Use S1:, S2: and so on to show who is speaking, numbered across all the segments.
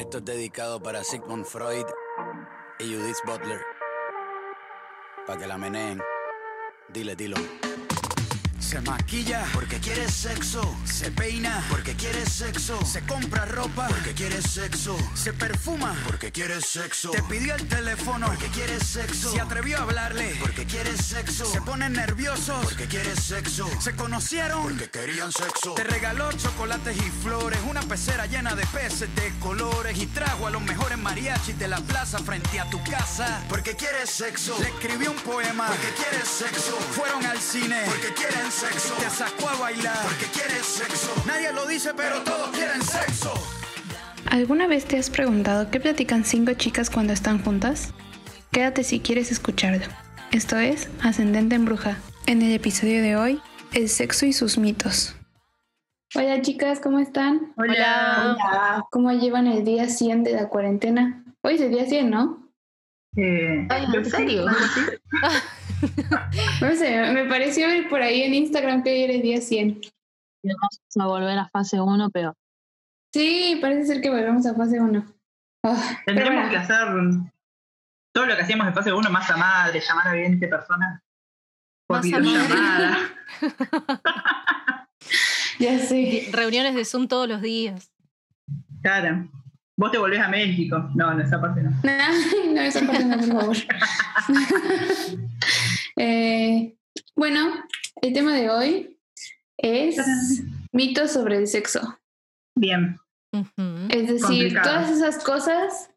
S1: Esto es dedicado para Sigmund Freud y Judith Butler. Para que la meneen. Dile, dilo. Se maquilla porque quiere sexo. Se peina porque quiere sexo. Se compra ropa porque quiere sexo. Se perfuma porque quiere sexo. Te pidió el teléfono porque quiere sexo. Se atrevió a hablarle porque quiere sexo. Se ponen nerviosos porque quiere sexo. Se conocieron porque querían sexo. Te regaló chocolates y flores. Una pecera llena de peces de colores. Y trajo a los mejores mariachis de la plaza frente a tu casa porque quiere sexo. Le escribió un poema porque quiere sexo. Fueron al cine porque quieren sexo. Te sacó a bailar porque quieres sexo. Nadie lo dice, pero todos quieren sexo.
S2: ¿Alguna vez te has preguntado qué platican cinco chicas cuando están juntas? Quédate si quieres escucharlo. Esto es Ascendente en Bruja. En el episodio de hoy, el sexo y sus mitos. Hola chicas, ¿cómo están?
S3: Hola.
S4: Hola.
S2: ¿Cómo llevan el día 100 de la cuarentena? Hoy es el día 100, ¿no?
S3: Eh,
S4: ¿en serio?
S2: No sé, me pareció ver por ahí en Instagram que hoy era el día 100.
S4: Vamos a volver a fase 1, pero
S2: Sí, parece ser que volvemos a fase 1. Ah,
S3: Tendremos
S2: bueno,
S3: que hacer todo lo que hacíamos en fase 1, más a madre, llamar a 20 personas por videollamada.
S2: ya sé.
S5: Reuniones de Zoom todos los días.
S3: Claro. Vos te volvés a México. No, no, esa parte no.
S2: No, no, esa parte no, por favor. Bueno, el tema de hoy es mitos sobre el sexo.
S3: Bien.
S2: Es decir,
S3: Complicado.
S2: todas esas cosas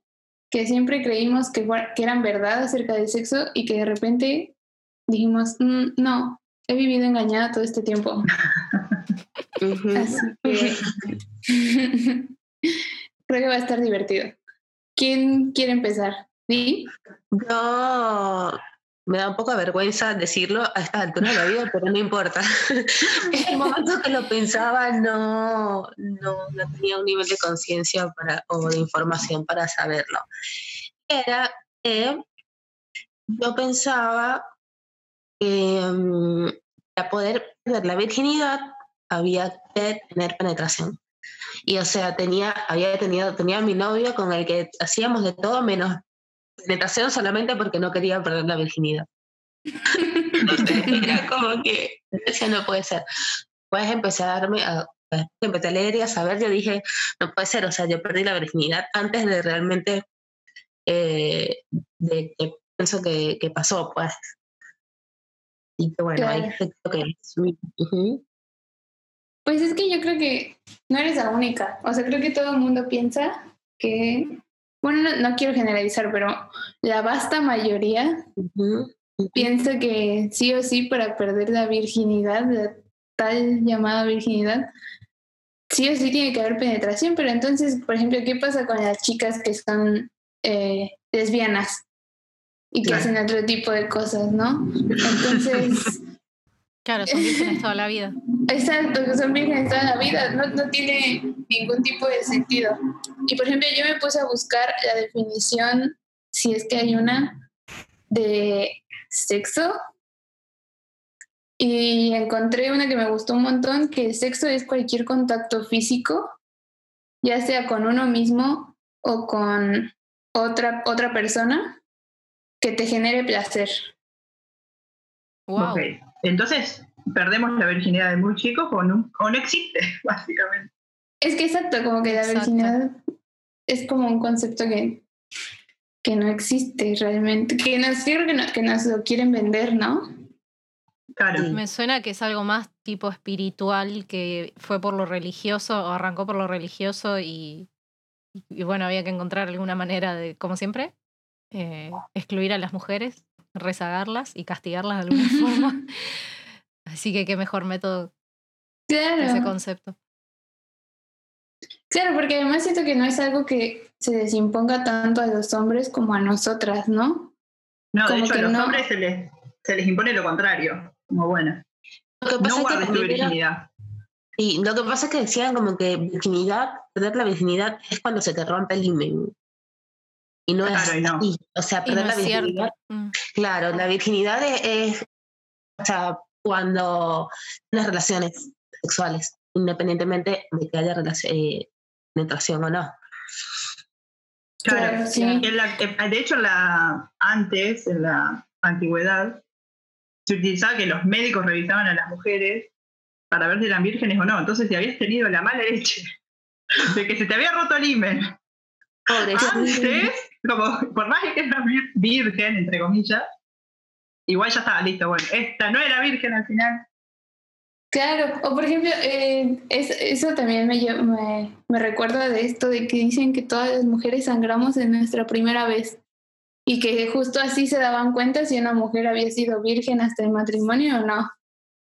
S2: que siempre creímos que eran verdad acerca del sexo y que de repente dijimos, "Mm, no, he vivido engañada todo este tiempo. Así que creo que va a estar divertido. ¿Quién quiere empezar? ¿Sí?
S4: yo me da un poco de vergüenza decirlo a esta altura de la vida, pero no importa. en el momento que lo pensaba no, no, no tenía un nivel de conciencia o de información para saberlo. Era que yo pensaba que mm, para poder perder la virginidad había que tener penetración. Y o sea, tenía, había tenido, tenía a mi novio con el que hacíamos de todo menos penetración solamente porque no quería perder la virginidad. Entonces, era como que eso no puede ser. Puedes empezarme a, después que empecé a leer y a saber, yo dije, no puede ser, o sea, yo perdí la virginidad antes de realmente eh, de que pienso que, que pasó, pues. Y que bueno, ahí
S2: Claro.
S4: creo que mi- ujú.
S2: Pues es que yo creo que no eres la única. O sea, creo que todo el mundo piensa que, bueno, no, no quiero generalizar, pero la vasta mayoría piensa que sí o sí para perder la virginidad, la tal llamada virginidad, sí o sí tiene que haber penetración. Pero entonces, por ejemplo, ¿qué pasa con las chicas que son eh, lesbianas y que
S3: Claro.
S2: hacen otro tipo de cosas, no? Entonces...
S5: Claro, son vírgenes toda la vida.
S2: Exacto, que son vírgenes toda la vida, no, no tiene ningún tipo de sentido. Y por ejemplo, yo me puse a buscar la definición, si es que hay una, de sexo. Y encontré una que me gustó un montón, que el sexo es cualquier contacto físico, ya sea con uno mismo o con otra, otra persona, que te genere placer.
S5: Wow.
S3: Entonces, ¿perdemos la virginidad de muy chicos o no, o no existe, básicamente?
S2: Es que exacto, como que la
S5: Exacto.
S2: virginidad es como un concepto que, que no existe realmente, que nos, que, no- que nos lo quieren vender, ¿no?
S3: Claro.
S4: Sí.
S5: Me suena que es algo más tipo espiritual, que fue por lo religioso, o arrancó por lo religioso y, y bueno, había que encontrar alguna manera de, como siempre, eh, excluir a las mujeres, rezagarlas y castigarlas de alguna forma. Así que qué mejor método que ese
S2: Claro,
S5: concepto.
S2: claro, porque además siento que no es algo que se les imponga tanto a los hombres como a nosotras, ¿no?
S3: No, de hecho, a los
S2: no.
S3: hombres se les, se les impone lo contrario. Como bueno,
S4: Lo que pasa
S3: no
S4: que
S3: guardes tu virginidad.
S4: Y lo que pasa es que decían como que virginidad, perder la virginidad es cuando se te rompe el himen. Y no es
S3: Claro, y no.
S4: así. O sea,
S5: no
S4: perder la
S5: es cierto.
S4: Claro, la virginidad es, sea, cuando tienes relaciones sexuales, independientemente de que haya eh, penetración o no.
S3: Claro,
S2: sí.
S3: En la- eh, de hecho, la, antes, en la antigüedad, se utilizaba que los médicos revisaban a las mujeres para ver si eran vírgenes o no. Entonces, si habías tenido la mala leche de que se te había roto el himen
S4: Pobrecito.
S3: antes, como por más que vir- virgen, entre comillas, igual ya estaba listo. Bueno, esta no era virgen al final.
S2: Claro, o por ejemplo, eh, es- eso también me, me, me recuerda de esto de que dicen que todas las mujeres sangramos en nuestra primera vez y que justo así se daban cuenta si una mujer había sido virgen hasta el matrimonio o no.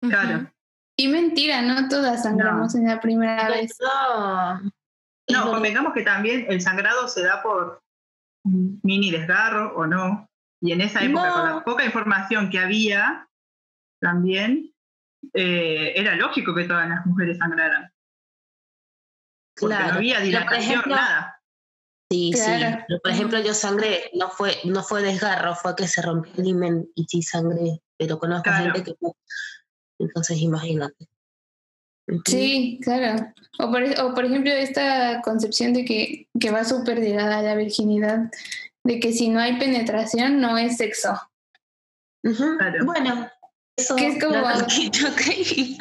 S3: Claro.
S2: Y mentira, no todas sangramos en la primera vez.
S4: No.
S3: No, convengamos que también el sangrado se da por mini desgarro o no. Y en esa época,
S4: No.
S3: con la poca información que había, también eh, era lógico que todas las mujeres sangraran. Porque
S4: Claro.
S3: no había dilatación,
S4: ejemplo,
S3: nada.
S4: Sí,
S2: Claro.
S4: sí. Pero, por ejemplo, yo sangré, no fue, no fue desgarro, fue que se rompió el himen y sí sangré. Pero conozco
S3: Claro.
S4: gente que no. Entonces, imagínate.
S2: Sí, claro. O por, o por ejemplo, esta concepción de que, que va súper ligada a la virginidad, de que si no hay penetración no es sexo.
S4: Ujú.
S3: Claro.
S4: Bueno, eso
S2: Que es como-
S4: lo poquito que-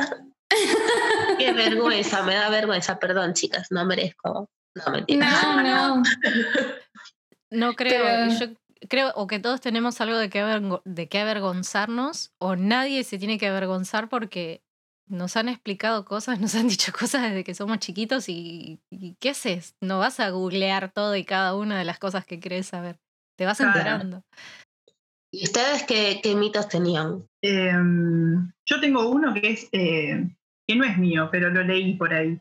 S4: Qué vergüenza, me da vergüenza, perdón, chicas, no merezco. No, mentira.
S2: No, no.
S5: No creo,
S2: Pero-
S5: yo creo o que todos tenemos algo de que, de que avergonzarnos o nadie se tiene que avergonzar porque nos han explicado cosas, nos han dicho cosas desde que somos chiquitos y, y ¿qué haces? No vas a googlear todo y cada una de las cosas que querés saber. Te vas
S3: Claro.
S5: enterando.
S4: ¿Y ustedes qué, qué mitos tenían?
S3: Eh, yo tengo uno que es eh, que no es mío, pero lo leí por ahí.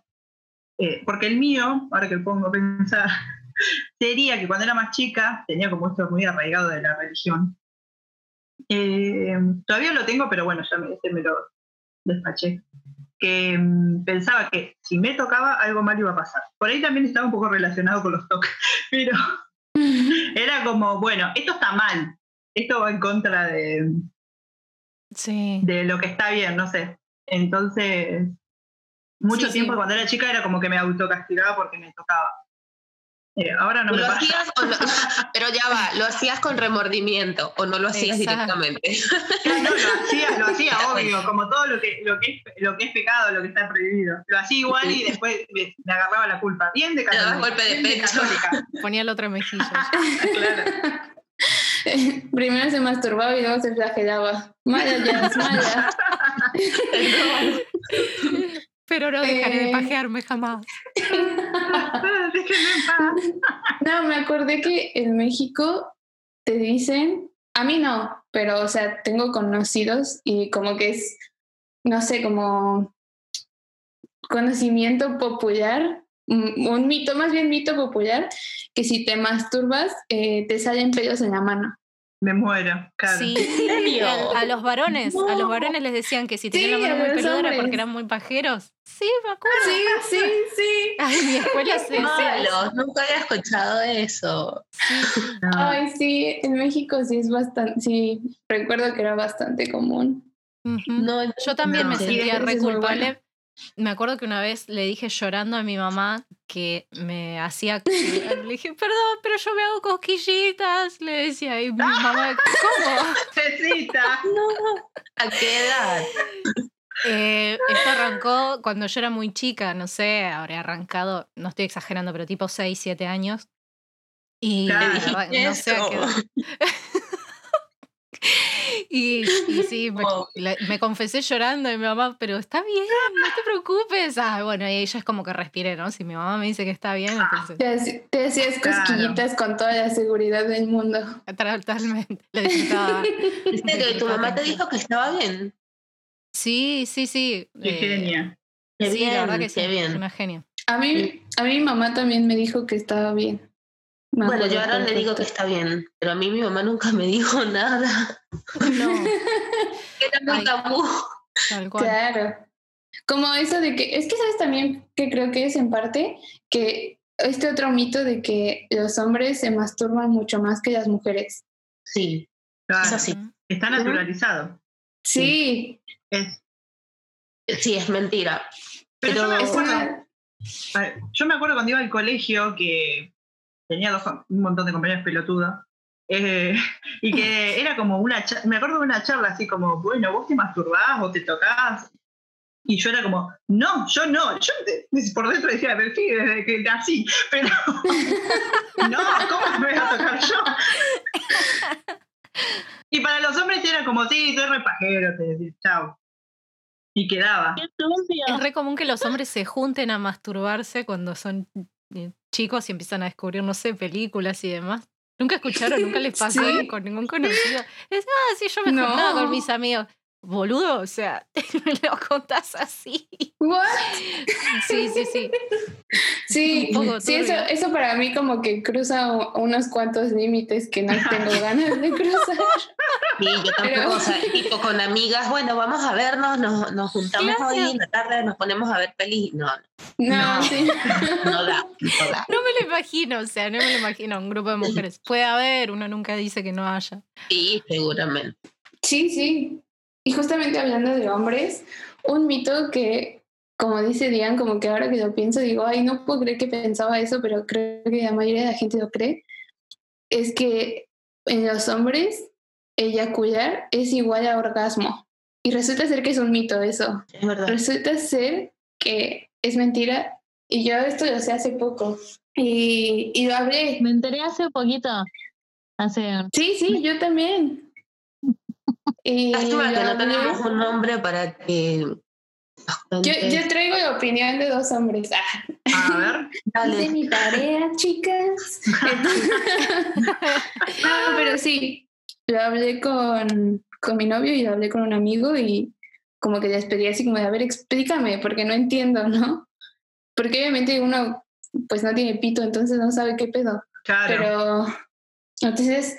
S3: Eh, porque el mío, ahora que me pongo a pensar, sería que cuando era más chica, tenía como esto muy arraigado de la religión. Eh, todavía lo tengo, pero bueno, ya me, ese me lo despaché. Que mm, pensaba que si me tocaba, algo mal iba a pasar. Por ahí también estaba un poco relacionado con los toques, pero era como, bueno, esto está mal, esto va en contra de,
S5: Sí.
S3: de lo que está bien, no sé. Entonces, mucho
S5: Sí,
S3: tiempo
S5: sí.
S3: cuando era chica era como que me autocastigaba porque me tocaba. Eh, ahora no me
S4: ¿Lo
S3: pasa.
S4: hacías o no? Pero ya va, ¿lo hacías con remordimiento o no lo hacías
S5: Exacto.
S4: directamente?
S3: No, no, lo hacía, lo hacía obvio, como todo lo que, lo, que es, lo que es pecado, lo que está prohibido. Lo hacía igual y después me, me agarraba la culpa. Bien de católica.
S4: golpe de
S3: de
S4: pecho.
S3: católica,
S5: Ponía la otra mejilla.
S3: claro.
S2: Primero se masturbaba y luego se flagelaba. Maya, ya, Maya.
S5: Pero no dejaré de
S2: Eh.
S5: pajearme jamás.
S3: Déjenme en paz.
S2: No, me acordé que en México te dicen, a mí no, pero o sea, tengo conocidos y como que es, no sé, como conocimiento popular, un un mito, más bien mito popular, que si te masturbas eh, te salen pelos en la mano.
S3: Me muero, claro.
S5: Sí, a, a los varones, a los varones les decían que si
S2: Sí,
S5: tenían la
S2: a
S5: mano muy peluda era porque eran muy pajeros. Sí, me acuerdo.
S2: Sí, sí, sí.
S5: Ay, mi escuela se
S4: nunca había escuchado eso.
S3: No.
S2: Ay, sí, en México sí es bastante, sí, recuerdo que era bastante común.
S4: No,
S5: Yo también
S3: No,
S5: me
S3: sí,
S5: sentía re culpable. Me acuerdo que una vez le dije llorando a mi mamá que me hacía. Le dije, perdón, pero yo me hago cosquillitas. Le decía, y mi mamá, ¿cómo?
S3: Cecita.
S4: no. ¿A qué edad?
S5: Eh, esto arrancó cuando yo era muy chica, no sé, habré arrancado, no estoy exagerando, pero tipo 6, 7 años. Y no sé a qué edad. Y, y sí, me, confesé llorando y mi mamá, pero está bien, no te preocupes. Ah, bueno, y ella es como que respiré, ¿no? Si mi mamá me dice que está bien, entonces
S2: Te, te hacías
S3: Claro.
S2: cosquillitas con toda la seguridad del mundo.
S5: totalmente lo disfrutaba.
S4: ¿En serio? ¿Y tu mamá te dijo que estaba bien?
S5: Sí, sí, sí.
S3: Qué
S5: eh,
S3: genia.
S4: Qué
S5: sí,
S4: bien,
S5: la verdad que sí,
S4: qué bien.
S5: una genia.
S2: A mí, a mí mi mamá también me dijo que estaba bien. Me
S4: Bueno, yo ahora le digo que está bien, pero a mí mi mamá nunca me dijo nada.
S5: No,
S4: Era muy
S5: Ay.
S4: tabú.
S5: tal cual.
S2: Claro. Como eso de que, es que sabes también que creo que es en parte que este otro mito de que los hombres se masturban mucho más que las mujeres.
S4: Sí,
S3: Claro.
S4: eso sí.
S5: Ujú.
S3: Está naturalizado.
S2: Sí,
S3: Es,
S4: Sí, es mentira.
S3: pero, yo, me
S4: Pero-
S2: es
S3: acuerdo,
S2: una-
S3: yo me acuerdo cuando iba al colegio que tenía dos, un montón de compañeros pelotudos. eh, y que era como una me acuerdo de una charla así como, bueno, vos te masturbás o te tocás. Y yo era como, no, yo no, yo te- por dentro decía, pero sí, desde que nací, pero no, ¿cómo me voy a tocar yo? Y para los hombres era como, sí, soy repajero, te decía, chao. Y quedaba.
S5: Es re común que los hombres se junten a masturbarse cuando son chicos y empiezan a descubrir, no sé, películas y demás. Nunca escucharon, nunca les pasó
S2: Sí.
S5: con ningún conocido. Es, ah, sí, yo me juntaba
S2: No.
S5: con mis amigos. Boludo, o sea, me lo contás así.
S2: ¿What?
S5: Sí, sí, sí.
S2: Sí, sí eso, para mí como que cruza unos cuantos límites que no tengo ganas de cruzar.
S4: Sí, yo tampoco,
S2: Pero-
S4: o sea, tipo con amigas, bueno, vamos a vernos, nos, nos juntamos
S5: Claro.
S4: hoy en la tarde, nos ponemos a ver pelis. No,
S2: No,
S3: No.
S2: sí.
S4: no da, no da.
S5: No me lo imagino, o sea, no me lo imagino un grupo de mujeres. Puede haber, uno nunca dice que no haya.
S4: Sí, seguramente.
S2: Sí, sí. Y justamente hablando de hombres, un mito que, como dice Diane, como que ahora que lo pienso, digo, ay, no puedo creer que pensaba eso, pero creo que la mayoría de la gente lo cree, es que en los hombres eyacular es igual a orgasmo. Y resulta ser que es un mito eso.
S4: Es verdad.
S2: Resulta ser que es mentira. Y yo esto lo sé hace poco. Y, y lo hablé.
S6: Me enteré hace poquito. Hace.
S2: Sí, sí, yo también.
S4: Lástima que
S2: lo
S4: no tenemos un nombre para que.
S2: Yo, yo traigo la opinión de dos hombres. Ah,
S3: A ver,
S2: hice
S4: Dale.
S2: mi tarea, chicas. no, pero sí, lo hablé con, con mi novio y lo hablé con un amigo y como que les pedí así como de, a ver, explícame, porque no entiendo, ¿no? Porque obviamente uno pues no tiene pito, entonces no sabe qué pedo.
S3: claro.
S2: Pero, entonces,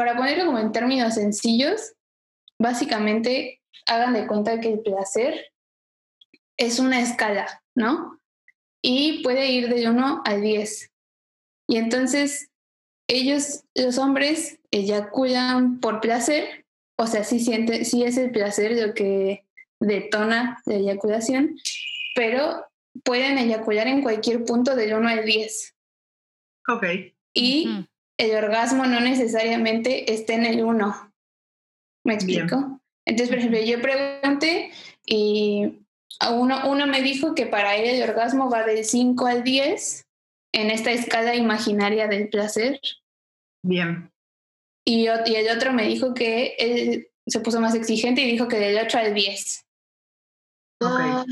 S2: para ponerlo como en términos sencillos, básicamente hagan de cuenta que el placer es una escala, ¿no? Y puede ir de 1 al 10. Y entonces, ellos, los hombres, eyaculan por placer, o sea, sí, siente, sí es el placer lo que detona la eyaculación, pero pueden eyacular en cualquier punto del 1 al 10.
S3: Ok.
S2: Y. el orgasmo no necesariamente está en el 1. ¿Me
S3: Bien.
S2: explico? Entonces, por ejemplo, yo pregunté y a uno, uno me dijo que para él el orgasmo va del 5 al 10 en esta escala imaginaria del placer.
S3: Bien.
S2: Y, o- y el otro me dijo que él se puso más exigente y dijo que del 8 al 10.
S3: Ok.
S4: Ah,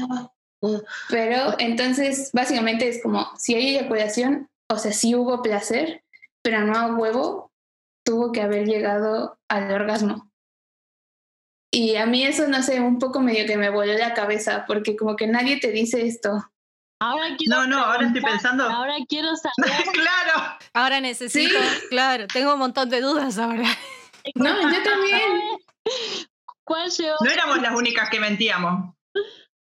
S4: uh,
S2: Pero entonces, básicamente es como, si hay eyaculación, o sea, sí hubo placer, pero no a huevo, tuvo que haber llegado al orgasmo. Y a mí eso, no sé, un poco medio que me voló la cabeza, porque como que nadie te dice esto.
S6: Ahora quiero
S3: No, no, ahora estoy pensando.
S6: Ahora quiero saber.
S3: claro.
S5: Ahora necesito, claro, tengo un montón de dudas ahora.
S2: No, yo también.
S6: ¿Cuál llegó?
S3: No éramos las únicas que mentíamos.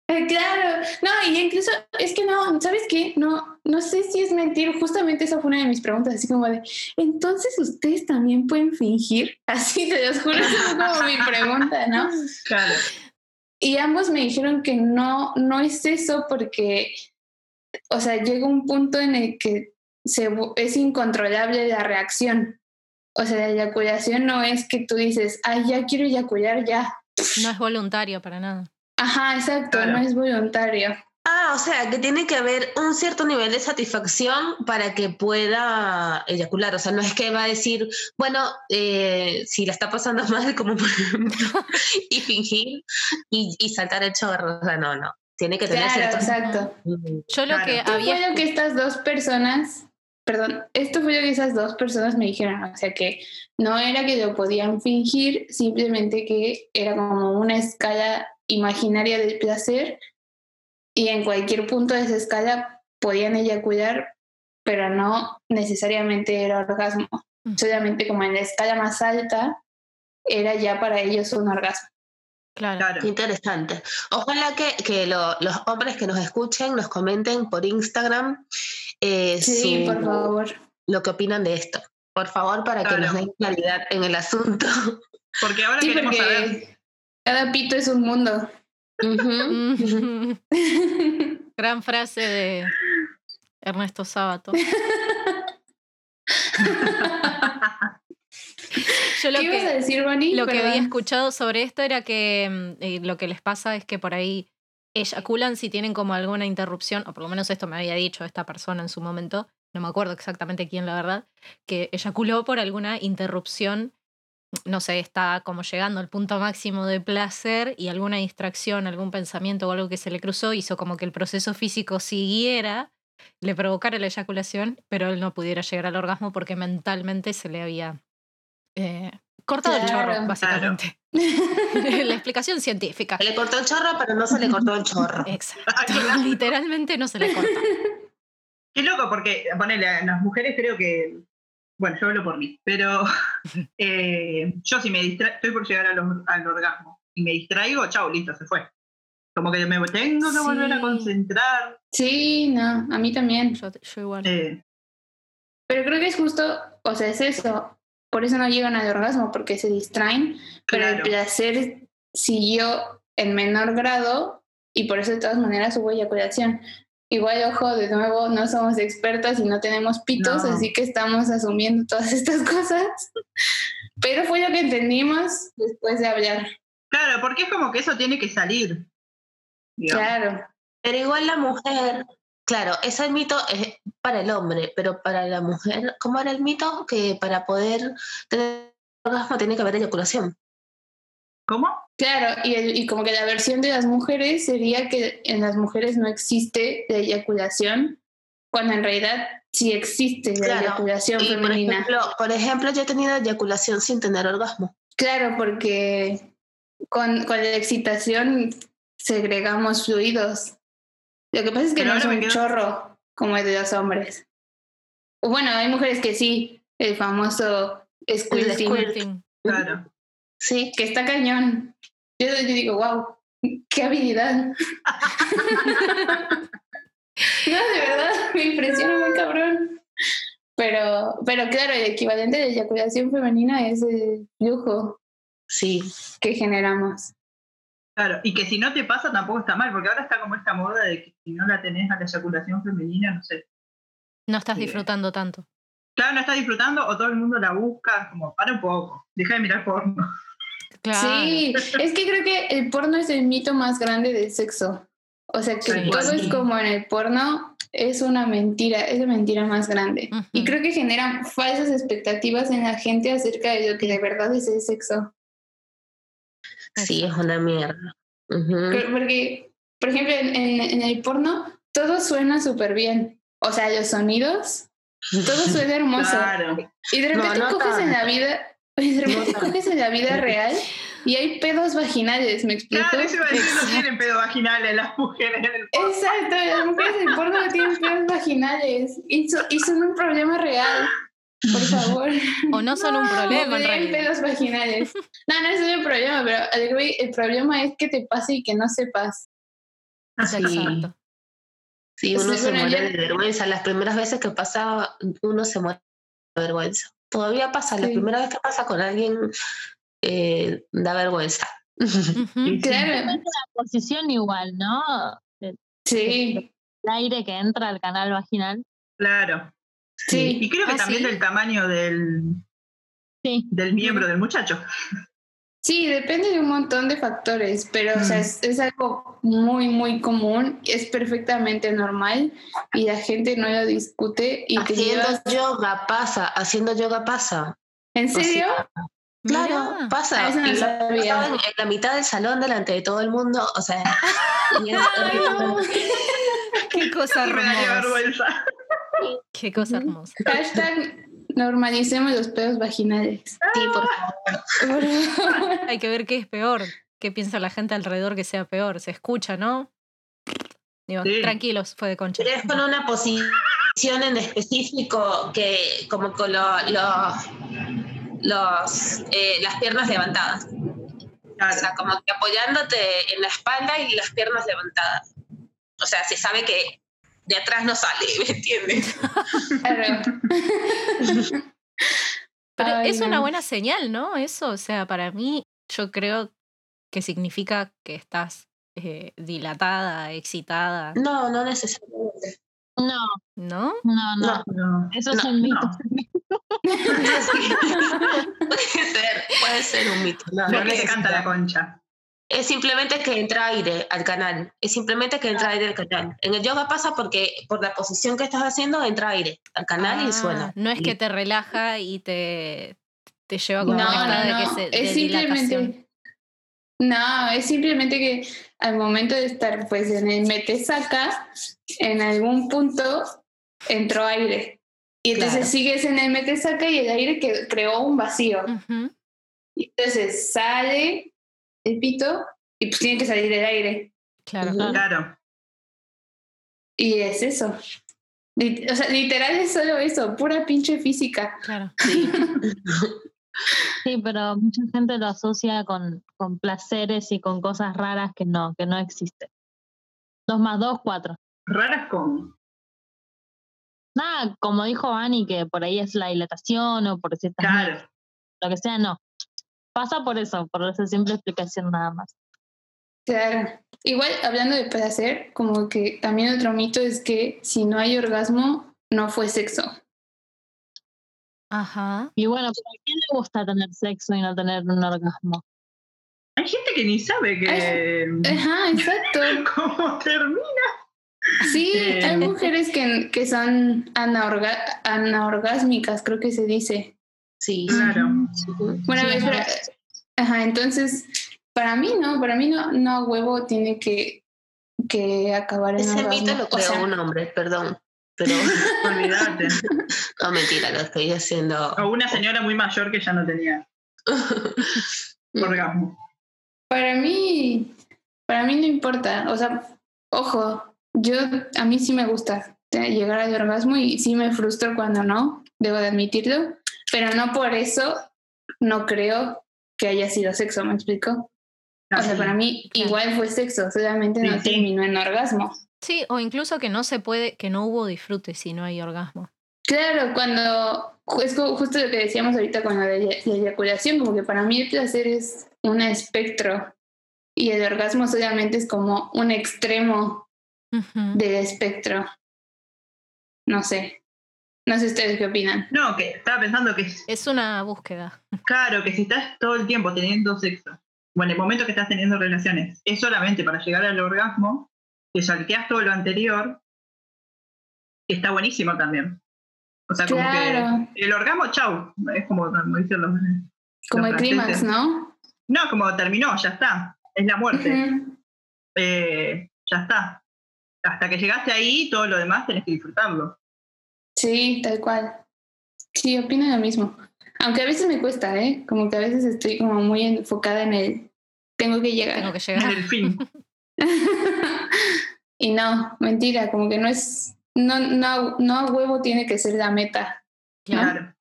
S2: Eh, Claro, no, y incluso es que no, ¿sabes qué? No, no sé si es mentir, justamente esa fue una de mis preguntas, así como de, entonces ustedes también pueden fingir, así te los juro, esa fue como mi pregunta, ¿no?
S3: Claro.
S2: Y ambos me dijeron que no, no es eso porque, o sea, llega un punto en el que se, es incontrolable la reacción. O sea, la eyaculación no es que tú dices, ay, ya quiero eyacular ya.
S5: No es voluntario para nada.
S2: Ajá, exacto,
S3: Claro.
S2: no es voluntario.
S4: Ah, o sea, que tiene que haber un cierto nivel de satisfacción para que pueda eyacular. O sea, no es que va a decir, bueno, eh, si la está pasando mal, como por ejemplo, y fingir y, y saltar el chorro. O sea, no, no. Tiene que tener
S2: Claro,
S4: cierto.
S2: exacto.
S5: Yo lo
S3: Claro.
S5: que
S2: Esto
S5: había
S2: fue lo que estas dos personas, perdón, esto fue lo que esas dos personas me dijeron, o sea que no era que lo podían fingir, simplemente que era como una escala imaginaria del placer y en cualquier punto de esa escala podían eyacular, pero no necesariamente era orgasmo, solamente como en la escala más alta era ya para ellos un orgasmo.
S5: Claro.
S4: Interesante. Ojalá que, que lo- los hombres que nos escuchen nos comenten por Instagram eh,
S2: Sí,
S4: su-
S2: por favor.
S4: lo que opinan de esto. Por favor, para que nos den claridad en el asunto.
S3: Porque ahora
S2: Sí,
S3: queremos saber.
S2: Cada pito es un mundo.
S5: Gran frase de Ernesto Sábato. Lo
S2: ¿Qué que, ibas a decir, Bonnie?
S5: Lo que había escuchado sobre esto era que mm, lo que les pasa es que por ahí eyaculan si tienen como alguna interrupción, o por lo menos esto me había dicho esta persona en su momento, no me acuerdo exactamente quién, la verdad, que eyaculó por alguna interrupción no sé, está como llegando al punto máximo de placer y alguna distracción, algún pensamiento o algo que se le cruzó hizo como que el proceso físico siguiera, le provocara la eyaculación, pero él no pudiera llegar al orgasmo porque mentalmente se le había eh, cortado el chorro, básicamente. la explicación científica.
S4: Se le cortó el chorro, pero no se le cortó el chorro.
S5: Exacto. Literalmente no se le corta.
S3: Qué loco, porque ponele, las mujeres creo que. Bueno, yo hablo por mí, pero eh, yo si me distraigo, estoy por llegar al, al orgasmo y me distraigo, chao, listo, se fue. Como que me tengo que volver a
S5: Sí.
S3: concentrar.
S2: Sí, no, a mí también.
S5: Yo, yo igual.
S3: eh,
S2: Pero creo que es justo, o sea, es eso. Por eso no llegan al orgasmo, porque se distraen, pero el
S3: claro.
S2: placer siguió en menor grado y por eso de todas maneras hubo eyaculación. Igual, ojo, de nuevo, no somos expertas y no tenemos pitos,
S3: No.
S2: así que estamos asumiendo todas estas cosas. Pero fue lo que entendimos después de hablar.
S3: Claro, porque es como que eso tiene que salir. digamos.
S2: Claro,
S4: Pero igual la mujer, claro, ese mito es para el hombre, pero para la mujer, ¿cómo era el mito? Que para poder tener orgasmo tiene que haber eyaculación.
S3: ¿Cómo?
S2: claro. Y, el- y como que la versión de las mujeres sería que en las mujeres no existe la eyaculación, cuando en realidad sí existe la
S4: Claro,
S2: eyaculación
S4: Y por
S2: femenina.
S4: ejemplo, por ejemplo, yo he tenido eyaculación sin tener orgasmo.
S2: Claro, porque con, con la excitación segregamos fluidos. Lo que pasa es que
S3: Pero
S2: no es un
S3: quedo-
S2: chorro como el de los hombres. Bueno, hay mujeres que sí, el famoso squirting,
S5: Squirting.
S3: Claro.
S2: Sí, que está cañón. Yo, yo digo, wow, qué habilidad. no, de verdad, me impresiona muy cabrón. Pero, pero claro, el equivalente de eyaculación femenina es el flujo
S4: Sí,
S2: que generamos.
S3: Claro, y que si no te pasa tampoco está mal, porque ahora está como esta moda de que si no la tenés a la eyaculación femenina, no sé.
S5: No estás
S3: Sí.
S5: disfrutando tanto.
S3: Claro, no estás disfrutando o todo el mundo la busca, como para un poco, deja de mirar porno.
S5: Claro.
S2: Sí, es que creo que el porno es el mito más grande del sexo. O sea, que
S5: Sí.
S2: todo
S3: Sí.
S2: es como en el porno, es una mentira, es la mentira más grande. Y creo que generan falsas expectativas en la gente acerca de lo que de verdad es el sexo.
S4: sí, es una mierda.
S2: Porque, por ejemplo, en, el porno, todo suena súper bien. O sea, los sonidos, todo suena hermoso.
S3: Claro.
S2: Y de repente
S4: no
S2: coges en la vida, de repente coges en la vida real y hay pedos vaginales, ¿me explico?
S3: Claro, eso iba a decir, no tienen pedo vaginales las mujeres en el porno.
S2: Exacto, las mujeres del porno no tienen pedos vaginales y, so- y son un problema real. Por favor.
S5: O no son un problema en
S2: tienen
S5: realidad.
S2: pedos vaginales. No, no es un problema, pero el, el problema es que te pase y que no sepas.
S3: Así.
S5: Exacto.
S4: Sí, uno
S2: que,
S4: se
S2: bueno,
S4: muere
S2: yo-
S4: de vergüenza. Las primeras veces que pasa, uno se muere de vergüenza. Todavía pasa, la primera vez que pasa con alguien, eh, da vergüenza.
S5: Ujú.
S2: Claro,
S6: Depende de la posición igual, ¿no? El
S2: sí,
S6: aire que entra al canal vaginal.
S3: Claro.
S2: sí.
S3: Y creo que
S5: Ah,
S3: también
S5: ¿sí?
S3: del tamaño del,
S6: Sí.
S3: del miembro del muchacho.
S2: Sí, depende de un montón de factores, pero o sea,
S3: Mm.
S2: es, es algo muy, muy común, es perfectamente normal y la gente no lo discute y te
S4: Haciendo
S2: llevas...
S4: yoga pasa, haciendo yoga pasa.
S2: ¿En
S4: O sea,
S2: serio?
S4: Claro, pasa.
S2: Ah, no
S4: Y en, en la mitad del salón delante de todo el mundo, o sea, y es-
S2: Ay, no.
S5: Qué cosa hermosa.
S3: vergüenza.
S5: Qué cosa hermosa.
S2: Hashtag normalicemos los pedos vaginales.
S4: sí, por favor.
S2: Por favor.
S5: Hay que ver qué es peor. ¿Qué piensa la gente alrededor que sea peor? ¿Se escucha, no? Digo,
S3: Sí.
S5: tranquilos, fue de concha.
S4: Pero es con una posición en específico que como con lo- lo- los, eh, las piernas levantadas. O sea, como que apoyándote en la espalda y las piernas levantadas. O sea, se sabe que de atrás no sale, ¿me entiendes?
S5: Pero
S2: Ay,
S5: es una
S2: no.
S5: buena señal, ¿no? Eso, o sea, para mí, yo creo que significa que estás eh, dilatada, excitada,
S4: No, no necesariamente.
S6: No,
S5: ¿no?
S6: no, no.
S4: No.
S3: No.
S6: Eso es un mito.
S3: no.
S4: puede ser, puede ser un mito. No,
S3: No
S4: no
S3: se canta la concha.
S4: Es simplemente que entra aire al canal. Es simplemente que entra aire al canal. En el yoga pasa porque por la posición que estás haciendo entra aire al canal y
S5: Ah,
S4: suena.
S5: No es que
S4: Y-
S5: te relaja y te, te lleva como
S2: No,
S5: un estado
S2: no,
S5: de,
S2: no.
S5: que se, de
S2: es
S5: dilatación.
S2: simplemente. No, es simplemente que al momento de estar pues en el mete saca, en algún punto entró aire. Y entonces
S4: Claro.
S2: sigues en el mete saca y el aire que creó un vacío.
S5: Ujú.
S2: Y entonces sale el pito y pues tiene que salir el aire.
S5: Claro.
S3: Claro.
S2: Y es eso. O sea, literal es solo eso, pura pinche física.
S5: Claro.
S4: Sí.
S6: Sí, pero mucha gente lo asocia con, con placeres y con cosas raras que no, que no existen. Dos más dos, cuatro.
S3: Raras con.
S6: Nada, como dijo Ani, que por ahí es la dilatación o por ciertas
S3: Claro.
S6: lo que sea, no. Pasa por eso, por esa simple explicación nada más.
S2: Claro. Igual, hablando de placer, como que también otro mito es que si no hay orgasmo, no fue sexo.
S5: Ajá.
S6: Y bueno, ¿pero ¿a quién le gusta tener sexo y no tener un orgasmo?
S3: Hay gente que ni sabe que.
S2: Ajá, exacto.
S3: ¿Cómo termina?
S2: Sí,
S3: Eh.
S2: hay mujeres que, que son anaorga- anaorgásmicas, creo que se dice.
S4: Sí.
S3: Claro.
S2: Bueno,
S6: Sí,
S2: espera. Ajá, entonces, para mí no, para mí no, no a huevo tiene que, que acabar en
S4: Ese
S2: orgasmo.
S4: mito lo
S2: O
S4: creó
S2: sea,
S4: un hombre, perdón. Pero
S3: Olvídate.
S4: no, mentira, lo estoy haciendo.
S3: O una señora muy mayor que ya no tenía orgasmo.
S2: Para mí, para mí no importa. O sea, ojo, yo a mí sí me gusta llegar al orgasmo y sí me frustro cuando no, debo de admitirlo, pero no por eso no creo que haya sido sexo, ¿me explico? O sea, para mí
S5: claro.
S2: igual fue sexo, solamente no
S3: Sí, sí.
S2: terminó en orgasmo.
S5: Sí, o incluso que no se puede, que no hubo disfrute si no hay orgasmo.
S2: Claro, cuando es ju- justo lo que decíamos ahorita con la de la eyaculación, como que para mí el placer es un espectro y el orgasmo solamente es como un extremo
S5: Ujú.
S2: del espectro. No sé. No sé ustedes qué opinan.
S3: No, que estaba pensando que es
S5: Es una búsqueda.
S3: claro que si estás todo el tiempo teniendo sexo, o en el momento que estás teniendo relaciones, es solamente para llegar al orgasmo, que salteas todo lo anterior, que está buenísimo también. O sea, como que el orgasmo, chau, es como, como dicen los.
S2: Como
S3: los
S2: el clímax. ¿no?
S3: No, como terminó, ya está. Es la muerte. Eh, ya está. Hasta que llegaste ahí, todo lo demás tenés que disfrutarlo.
S2: Sí, tal cual. Sí, opino lo mismo. Aunque a veces me cuesta, ¿eh? Como que a veces estoy como muy enfocada en el tengo que llegar.
S5: Tengo que
S3: En
S5: llegar.
S3: el fin.
S2: y no, mentira, como que no es, no, no, no a huevo tiene que ser la meta.
S5: Claro.
S3: Claro.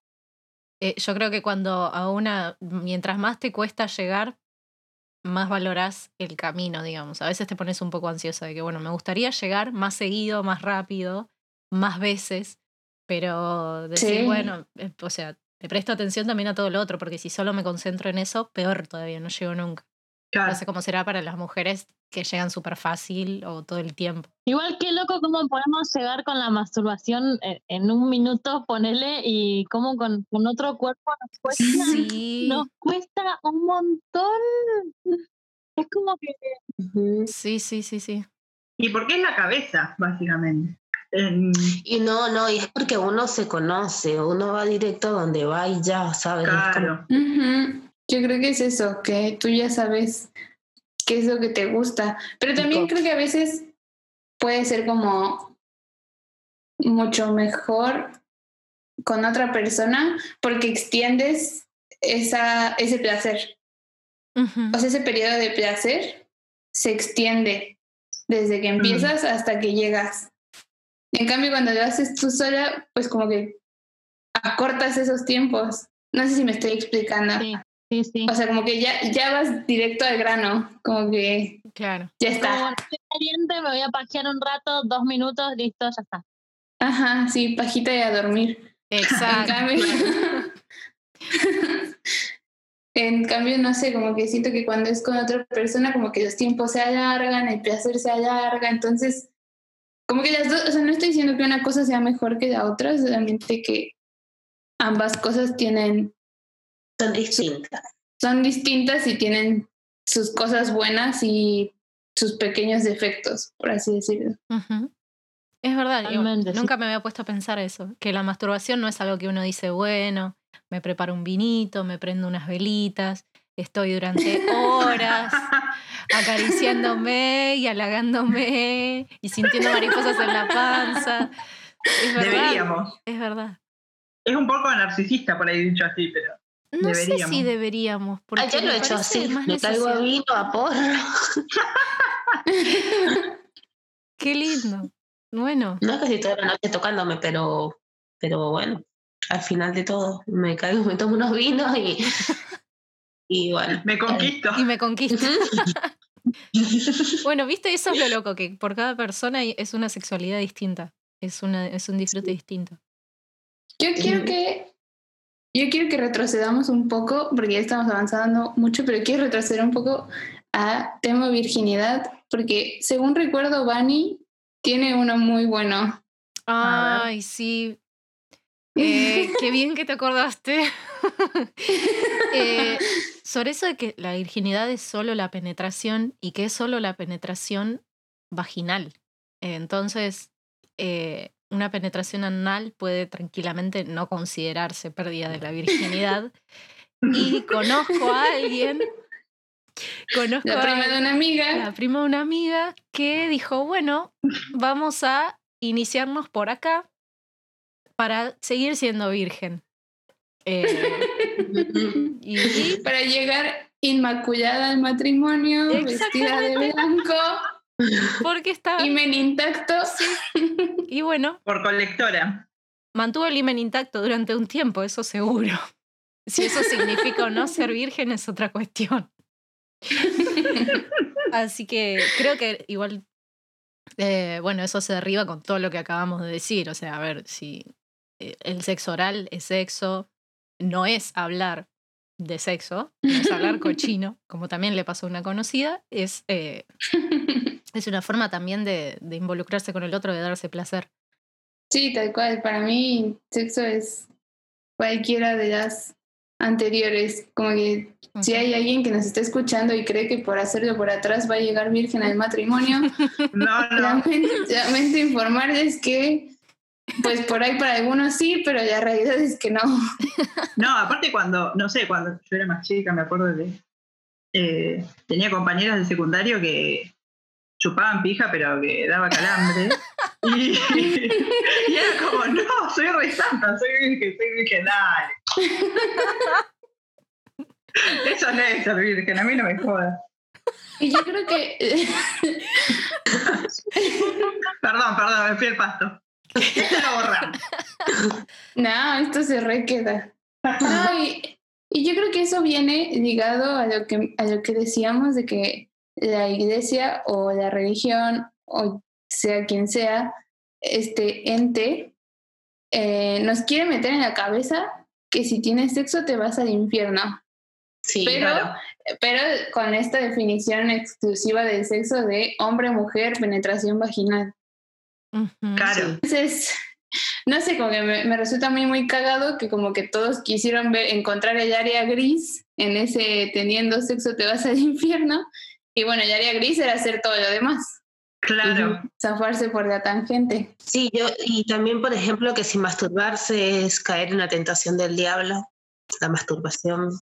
S5: Eh, yo creo que cuando a una, mientras más te cuesta llegar, más valorás el camino, digamos. A veces te pones un poco ansiosa de que, bueno, me gustaría llegar más seguido, más rápido, más veces, pero decir,
S2: Sí.
S5: bueno, eh, o sea, te presto atención también a todo lo otro, porque si solo me concentro en eso, peor todavía, no llego nunca.
S3: Claro.
S5: No sé cómo será para las mujeres que llegan súper fácil o todo el tiempo.
S6: Igual que loco cómo podemos llegar con la masturbación en, en un minuto, ponele, y cómo con, con otro cuerpo nos cuesta,
S5: Sí,
S6: nos cuesta un montón. Es como que
S5: sí, sí, sí, sí.
S3: Y porque es la cabeza, básicamente. En-
S4: Y no, no, y es porque uno se conoce, uno va directo donde va y ya, ¿sabes? Como-
S3: claro.
S2: Yo creo que es eso, que tú ya sabes qué es lo que te gusta. Pero también creo que a veces puede ser como mucho mejor con otra persona porque extiendes esa, ese placer. O sea, ese periodo de placer se extiende desde que empiezas hasta que llegas. En cambio, cuando lo haces tú sola, pues como que acortas esos tiempos. No sé si me estoy explicando.
S6: sí, sí, sí.
S2: O sea, como que ya, ya vas directo al grano, como que
S5: Claro.
S2: ya
S6: Como,
S2: está.
S6: bueno, estoy caliente, me voy a pajear un rato, dos minutos, listo, ya está.
S2: Ajá, sí, pajita y a dormir. En
S5: Exacto.
S2: cambio, en cambio, no sé, como que siento que cuando es con otra persona, como que los tiempos se alargan, el placer se alarga, entonces, como que las dos, o sea, no estoy diciendo que una cosa sea mejor que la otra, solamente que ambas cosas tienen,
S4: Son distintas.
S2: son distintas y tienen sus cosas buenas y sus pequeños defectos, por así decirlo.
S5: Es verdad, yo nunca me había puesto a pensar eso, que la masturbación no es algo que uno dice, bueno, me preparo un vinito, me prendo unas velitas, estoy durante horas acariciándome y halagándome y sintiendo mariposas en la panza. Es verdad,
S3: Deberíamos.
S5: es verdad.
S3: Es un poco narcisista por ahí dicho así, pero
S5: No sé si deberíamos. Porque
S4: Ah, yo lo he hecho así. Me caigo a vino, a porro.
S5: Qué lindo. Bueno,
S4: No es que estoy toda la noche tocándome, pero, pero bueno, al final de todo, me caigo, me tomo unos vinos y, y bueno.
S3: me conquisto.
S5: y me conquista.
S4: Ujú.
S5: Bueno, viste, eso es lo loco, que por cada persona es una sexualidad distinta. Es, una, es un disfrute distinto.
S2: Yo quiero que yo quiero que retrocedamos un poco, porque ya estamos avanzando mucho, pero quiero retroceder un poco a tema virginidad, porque según recuerdo, Bunny tiene uno muy bueno.
S5: Ay, sí. Eh, qué bien que te acordaste. Eh, sobre eso de que la virginidad es solo la penetración y que es solo la penetración vaginal. Entonces, eh, una penetración anal puede tranquilamente no considerarse pérdida de la virginidad. Y conozco a alguien, conozco
S2: La
S5: a
S2: prima de una amiga.
S5: la prima de una amiga que dijo, bueno, vamos a iniciarnos por acá para seguir siendo virgen. Eh, y
S2: para llegar inmaculada al matrimonio, vestida de blanco,
S5: porque estaba...
S2: himen intacto.
S5: Y bueno,
S3: Por colectora.
S5: mantuvo el himen intacto durante un tiempo, eso seguro. Si eso significa o no ser virgen es otra cuestión. Así que creo que igual, eh, bueno, eso se derriba con todo lo que acabamos de decir. O sea, a ver, si el sexo oral es sexo, no es hablar de sexo, no es hablar cochino, como también le pasó a una conocida, es, eh, es una forma también de, de involucrarse con el otro, de darse placer.
S2: Sí, tal cual. Para mí, sexo es cualquiera de las anteriores. Como que si hay alguien que nos está escuchando y cree que por hacerlo por atrás va a llegar virgen al matrimonio,
S3: No, no.
S2: lamento, lamento informarles que, pues por ahí para algunos sí, pero la realidad es que no.
S3: No, aparte cuando, no sé, cuando yo era más chica, me acuerdo de. eh, tenía compañeras del secundario que chupaban pija, pero que daba calambre. y, y era como, no, soy re santa, soy virgen, soy virgen, dale. Eso no es ser virgen, a mí no me jodas.
S2: Y yo creo que
S3: Perdón, perdón, me fui al pasto. Esto lo borramos.
S2: No, esto se requeda. No, y, y yo creo que eso viene ligado a lo que, a lo que decíamos de que la iglesia o la religión, o sea quien sea, este ente, eh, nos quiere meter en la cabeza que si tienes sexo te vas al infierno.
S4: Sí,
S2: Pero,
S3: claro.
S2: pero con esta definición exclusiva del sexo de hombre-mujer, penetración vaginal.
S3: Claro.
S2: Entonces, no sé, como que me, me resulta muy, muy cagado que como que todos quisieron ver, encontrar el área gris en ese teniendo sexo te vas al infierno. Y bueno, el área gris era hacer todo lo demás,
S3: Claro.
S2: zafarse por la tangente.
S4: Sí, yo, y también, por ejemplo, que si masturbarse es caer en la tentación del diablo, la masturbación.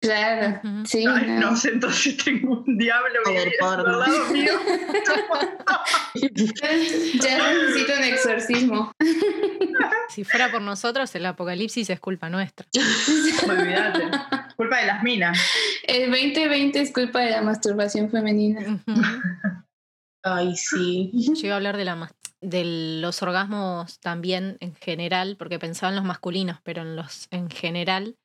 S2: Claro, sí.
S3: Ay,
S2: no.
S3: no sé, entonces tengo un diablo viviendo al lado mío.
S2: Ya necesito un exorcismo.
S5: Si fuera por nosotros, el apocalipsis es culpa nuestra.
S3: Olvídate. Culpa de las minas.
S2: El 2020 es culpa de la masturbación femenina.
S4: Ay, sí.
S5: Yo iba a hablar de, la, mas- de los orgasmos también en general, porque pensaba en los masculinos, pero en los en general,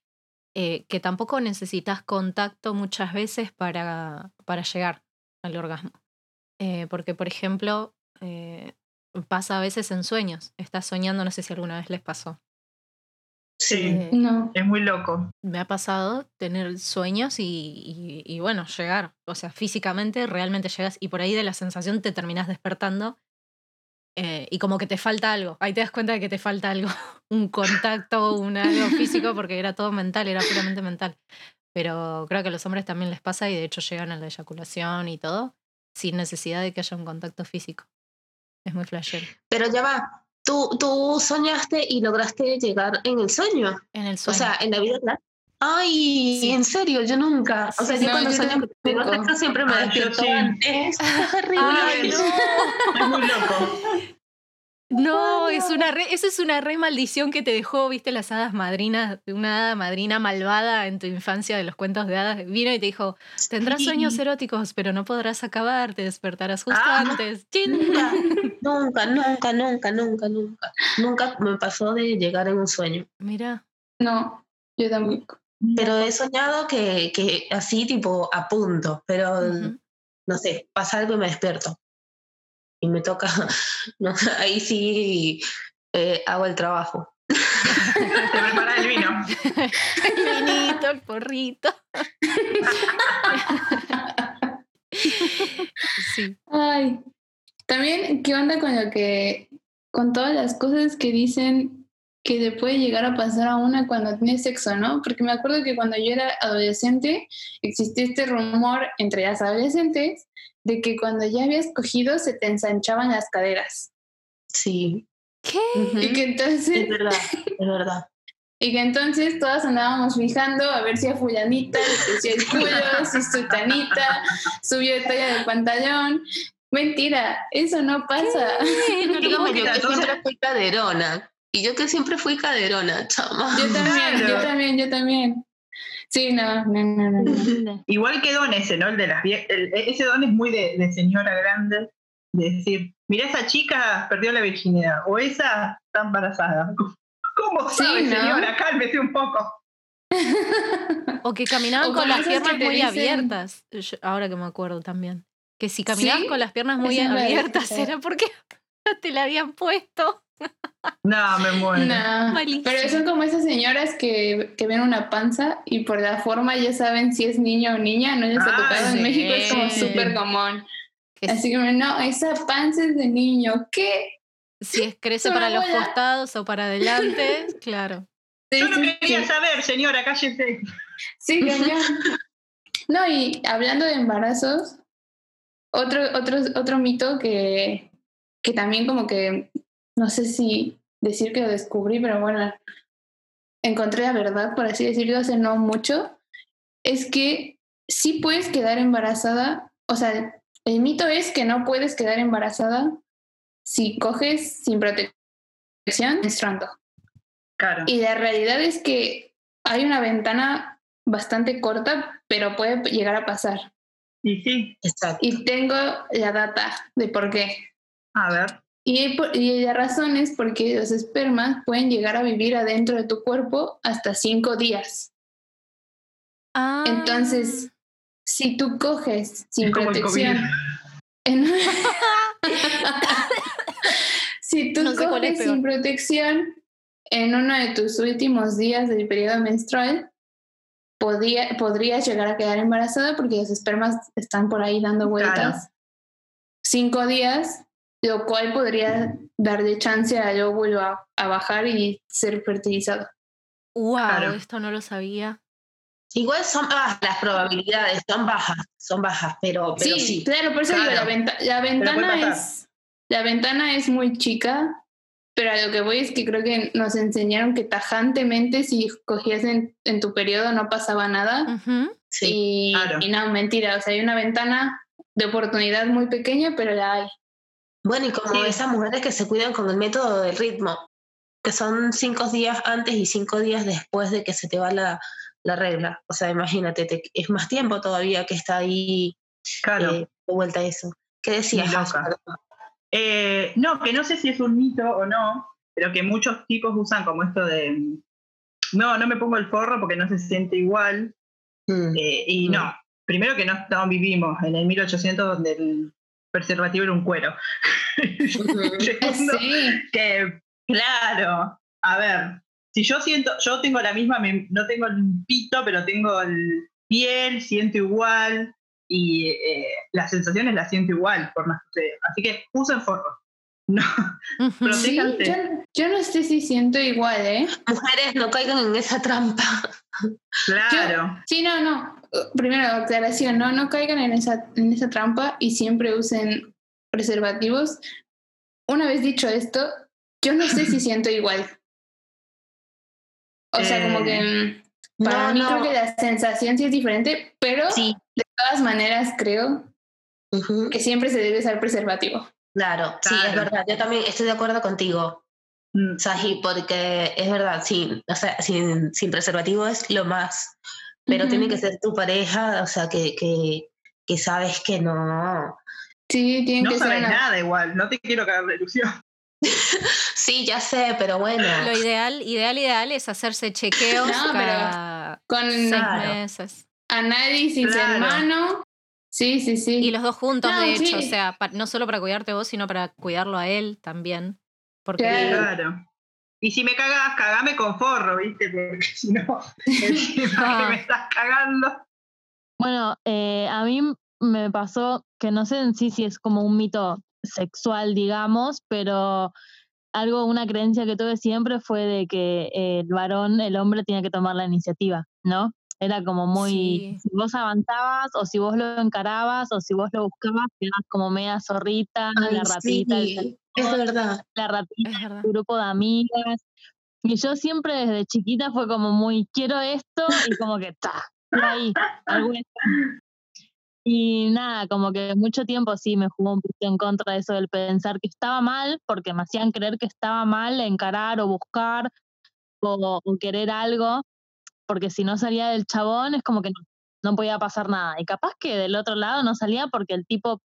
S5: eh, que tampoco necesitas contacto muchas veces para, para llegar al orgasmo. Eh, porque, por ejemplo, eh, pasa a veces en sueños. Estás soñando, no sé si alguna vez les pasó.
S3: Sí.
S5: Eh,
S2: No.
S3: Es muy loco.
S5: me ha pasado tener sueños y, y- y, bueno, llegar. O sea, físicamente realmente llegas y por ahí de la sensación te terminas despertando eh, y como que te falta algo. Ahí te das cuenta de que te falta algo, un contacto, un algo físico, porque era todo mental, era puramente mental. Pero creo que a los hombres también les pasa y de hecho llegan a la eyaculación y todo sin necesidad de que haya un contacto físico. Es muy flashero.
S4: Pero ya va, tú, tú soñaste y lograste llegar en el sueño.
S5: En el sueño.
S4: O sea, en la vida real. Ay,
S5: Sí.
S4: en serio, yo nunca. O sea, yo
S2: No,
S4: cuando
S2: yo
S4: sueño
S2: tampoco.
S4: sexo siempre me
S3: Ah,
S4: despierto
S3: sí.
S4: antes. Es horrible.
S5: Ay, no.
S3: Es muy loco.
S5: No, es una re, eso es una re maldición que te dejó, viste, las hadas madrinas, una hada madrina malvada en tu infancia de los cuentos de hadas. Vino y te dijo, tendrás
S4: Sí.
S5: sueños eróticos, pero no podrás acabar, te despertarás justo
S3: Ah.
S5: antes. Chin.
S4: Nunca, nunca, nunca, nunca, nunca. Nunca me pasó de llegar en un sueño.
S5: Mira,
S2: No, yo tampoco.
S4: Pero he soñado que, que así, tipo, a punto. Pero no sé, pasa algo y me despierto. Y me toca, no, ahí sí eh, hago el trabajo.
S3: Te preparas el vino.
S5: el vinito, el porrito. sí.
S2: Ay, también, ¿qué onda con lo que, con todas las cosas que dicen que le puede llegar a pasar a una cuando tiene sexo, ¿no? Porque me acuerdo que cuando yo era adolescente existía este rumor entre las adolescentes de que cuando ya habías cogido se te ensanchaban las caderas.
S4: Sí.
S5: ¿Qué?
S2: Y que
S4: Es
S2: entonces,
S4: verdad, es verdad.
S2: y que entonces todas andábamos fijando a ver si a fulanita le crecía el culo, si su tanita subió de talla de pantalón. Mentira, eso no pasa.
S5: No lo
S4: Dígame
S5: puedo
S4: yo Y yo que siempre fui caderona, chama.
S2: Yo también, yo también, yo también. Sí, no, no, no, no.
S3: Igual que don ese, ¿no? El de las vie- el- ese don es muy de, de señora grande, de decir, mira esa chica perdió la virginidad, o esa está embarazada. ¿Cómo
S2: Sí,
S3: sabe,
S2: ¿no?
S3: señora? Cálmese un poco.
S5: O que caminaban
S2: O
S5: con las piernas muy
S2: dicen-
S5: abiertas. Yo- ahora que me acuerdo también. Que si caminabas
S2: ¿Sí?
S5: con las piernas muy abiertas
S2: escuchado.
S5: era porque te la habían puesto.
S3: No, me muero.
S2: No, pero son como esas señoras que, que ven una panza y por la forma ya saben si es niño o niña, ¿no? Ya se ha
S3: Ah,
S2: tocado
S5: sí.
S2: en México, es como súper común.
S5: Que
S2: Así que no, esa panza es de niño, ¿qué?
S5: si es crece para los costados o para adelante, claro.
S2: Sí,
S3: Yo no
S2: sí,
S3: quería
S2: sí.
S3: saber, señora, cállese.
S2: Sí, cañón. No, y hablando de embarazos, otro, otro, otro mito que, que también como que, no sé si decir que lo descubrí, pero bueno, encontré la verdad, por así decirlo, hace no mucho, es que sí puedes quedar embarazada, o sea, el mito es que no puedes quedar embarazada si coges sin protección menstruando.
S3: Claro.
S2: Y la realidad es que hay una ventana bastante corta, pero puede llegar a pasar.
S3: Y sí,
S4: Exacto.
S2: Y tengo la data de por qué.
S3: a ver.
S2: Y, por- y la razón es porque los espermas pueden llegar a vivir adentro de tu cuerpo hasta cinco días.
S5: Ah.
S2: Entonces, si tú coges sin protección,
S3: COVID.
S2: en- si tú
S5: No sé
S2: coges sin protección en uno de tus últimos días del periodo menstrual, podía, podrías llegar a quedar embarazada porque los espermas están por ahí dando vueltas.
S3: Claro.
S2: Cinco días, lo cual podría darle chance al óvulo a, a bajar y ser fertilizado.
S5: wow,
S3: Claro.
S5: esto no lo sabía.
S4: Igual son bajas las probabilidades, son bajas, son bajas, pero, pero
S2: sí,
S4: sí.
S2: claro, por eso digo, la, venta- ventana es la ventana es muy chica, pero a lo que voy es que creo que nos enseñaron que tajantemente si cogías en, en tu periodo no pasaba nada.
S5: Ujú.
S4: sí.
S2: y,
S3: claro.
S2: y no, mentira, o sea, hay una ventana de oportunidad muy pequeña, pero la hay.
S4: Bueno, y como
S3: Sí.
S4: esas mujeres que se cuidan con el método del ritmo, que son cinco días antes y cinco días después de que se te va la, la regla. O sea, imagínate, te- es más tiempo todavía que está ahí
S3: Claro.
S4: eh, de vuelta a eso. ¿Qué decías?
S3: Eh, no, que no sé si es un mito o no, pero que muchos tipos usan como esto de, no, no me pongo el forro porque no se siente igual.
S4: Mm.
S3: Eh, y
S4: Mm.
S3: no, primero que no, no vivimos en el 1800 donde el preservativo era un cuero. Segundo,
S2: Sí,
S3: que, claro, a ver, si yo siento, yo tengo la misma, no tengo el pito, pero tengo el piel, siento igual y eh, las sensaciones las siento igual, por más que sea. Así que usen forro. No, protéjanse.
S2: yo, yo no sé si siento igual, ¿eh?
S4: Mujeres, no caigan en esa trampa.
S3: Claro.
S2: Sí, no, no. Primero, aclaración, no, no caigan en esa, en esa trampa y siempre usen preservativos. Una vez dicho esto, yo no sé si siento igual. O sea, como que mm, para
S4: No,
S2: mí
S4: no.
S2: creo que la sensación sí es diferente, pero
S4: Sí.
S2: de todas maneras creo que siempre se debe usar preservativo.
S4: Claro, sí, es verdad. Yo también estoy de acuerdo contigo,
S3: Mm,
S4: Saji, porque es verdad, sí, o sea, sin, sin preservativo es lo más, pero tiene que ser tu pareja, o sea, que, que, que sabes que no.
S2: Sí, tiene
S3: No
S2: que ser
S3: sabes
S2: una...
S3: nada igual, no te quiero cagar de ilusión.
S4: Sí, ya sé, pero bueno.
S5: Lo ideal, ideal, ideal es hacerse chequeos
S2: No, pero
S5: cada
S2: con
S5: seis
S4: Claro.
S5: meses.
S2: análisis
S3: Claro.
S2: en mano. Sí, sí, sí.
S5: Y los dos juntos,
S2: No,
S5: de hecho,
S2: sí.
S5: o sea, no solo para cuidarte vos, sino para cuidarlo a él también. Porque
S2: Claro.
S3: Claro. Y si me cagas, cagame con forro, ¿viste? Porque si no, encima que me estás cagando.
S6: Bueno, eh, a mí me pasó que no sé en sí si es como un mito sexual, digamos, pero algo, una creencia que tuve siempre fue de que eh, el varón, el hombre, tenía que tomar la iniciativa, ¿no? Era como muy,
S5: Sí.
S6: si vos avanzabas o si vos lo encarabas o si vos lo buscabas, eras como media zorrita,
S4: Ay,
S6: la ratita, el
S4: sí, es verdad.
S6: la ratita
S5: es verdad.
S6: tu grupo de amigas. Y yo siempre desde chiquita fue como muy, quiero esto y como que, ta, ahí. Y nada, como que mucho tiempo sí me jugó un poquito en contra de eso del pensar que estaba mal, porque me hacían creer que estaba mal encarar o buscar o, o querer algo, porque si no salía del chabón es como que no, no podía pasar nada. Y capaz que del otro lado no salía porque el tipo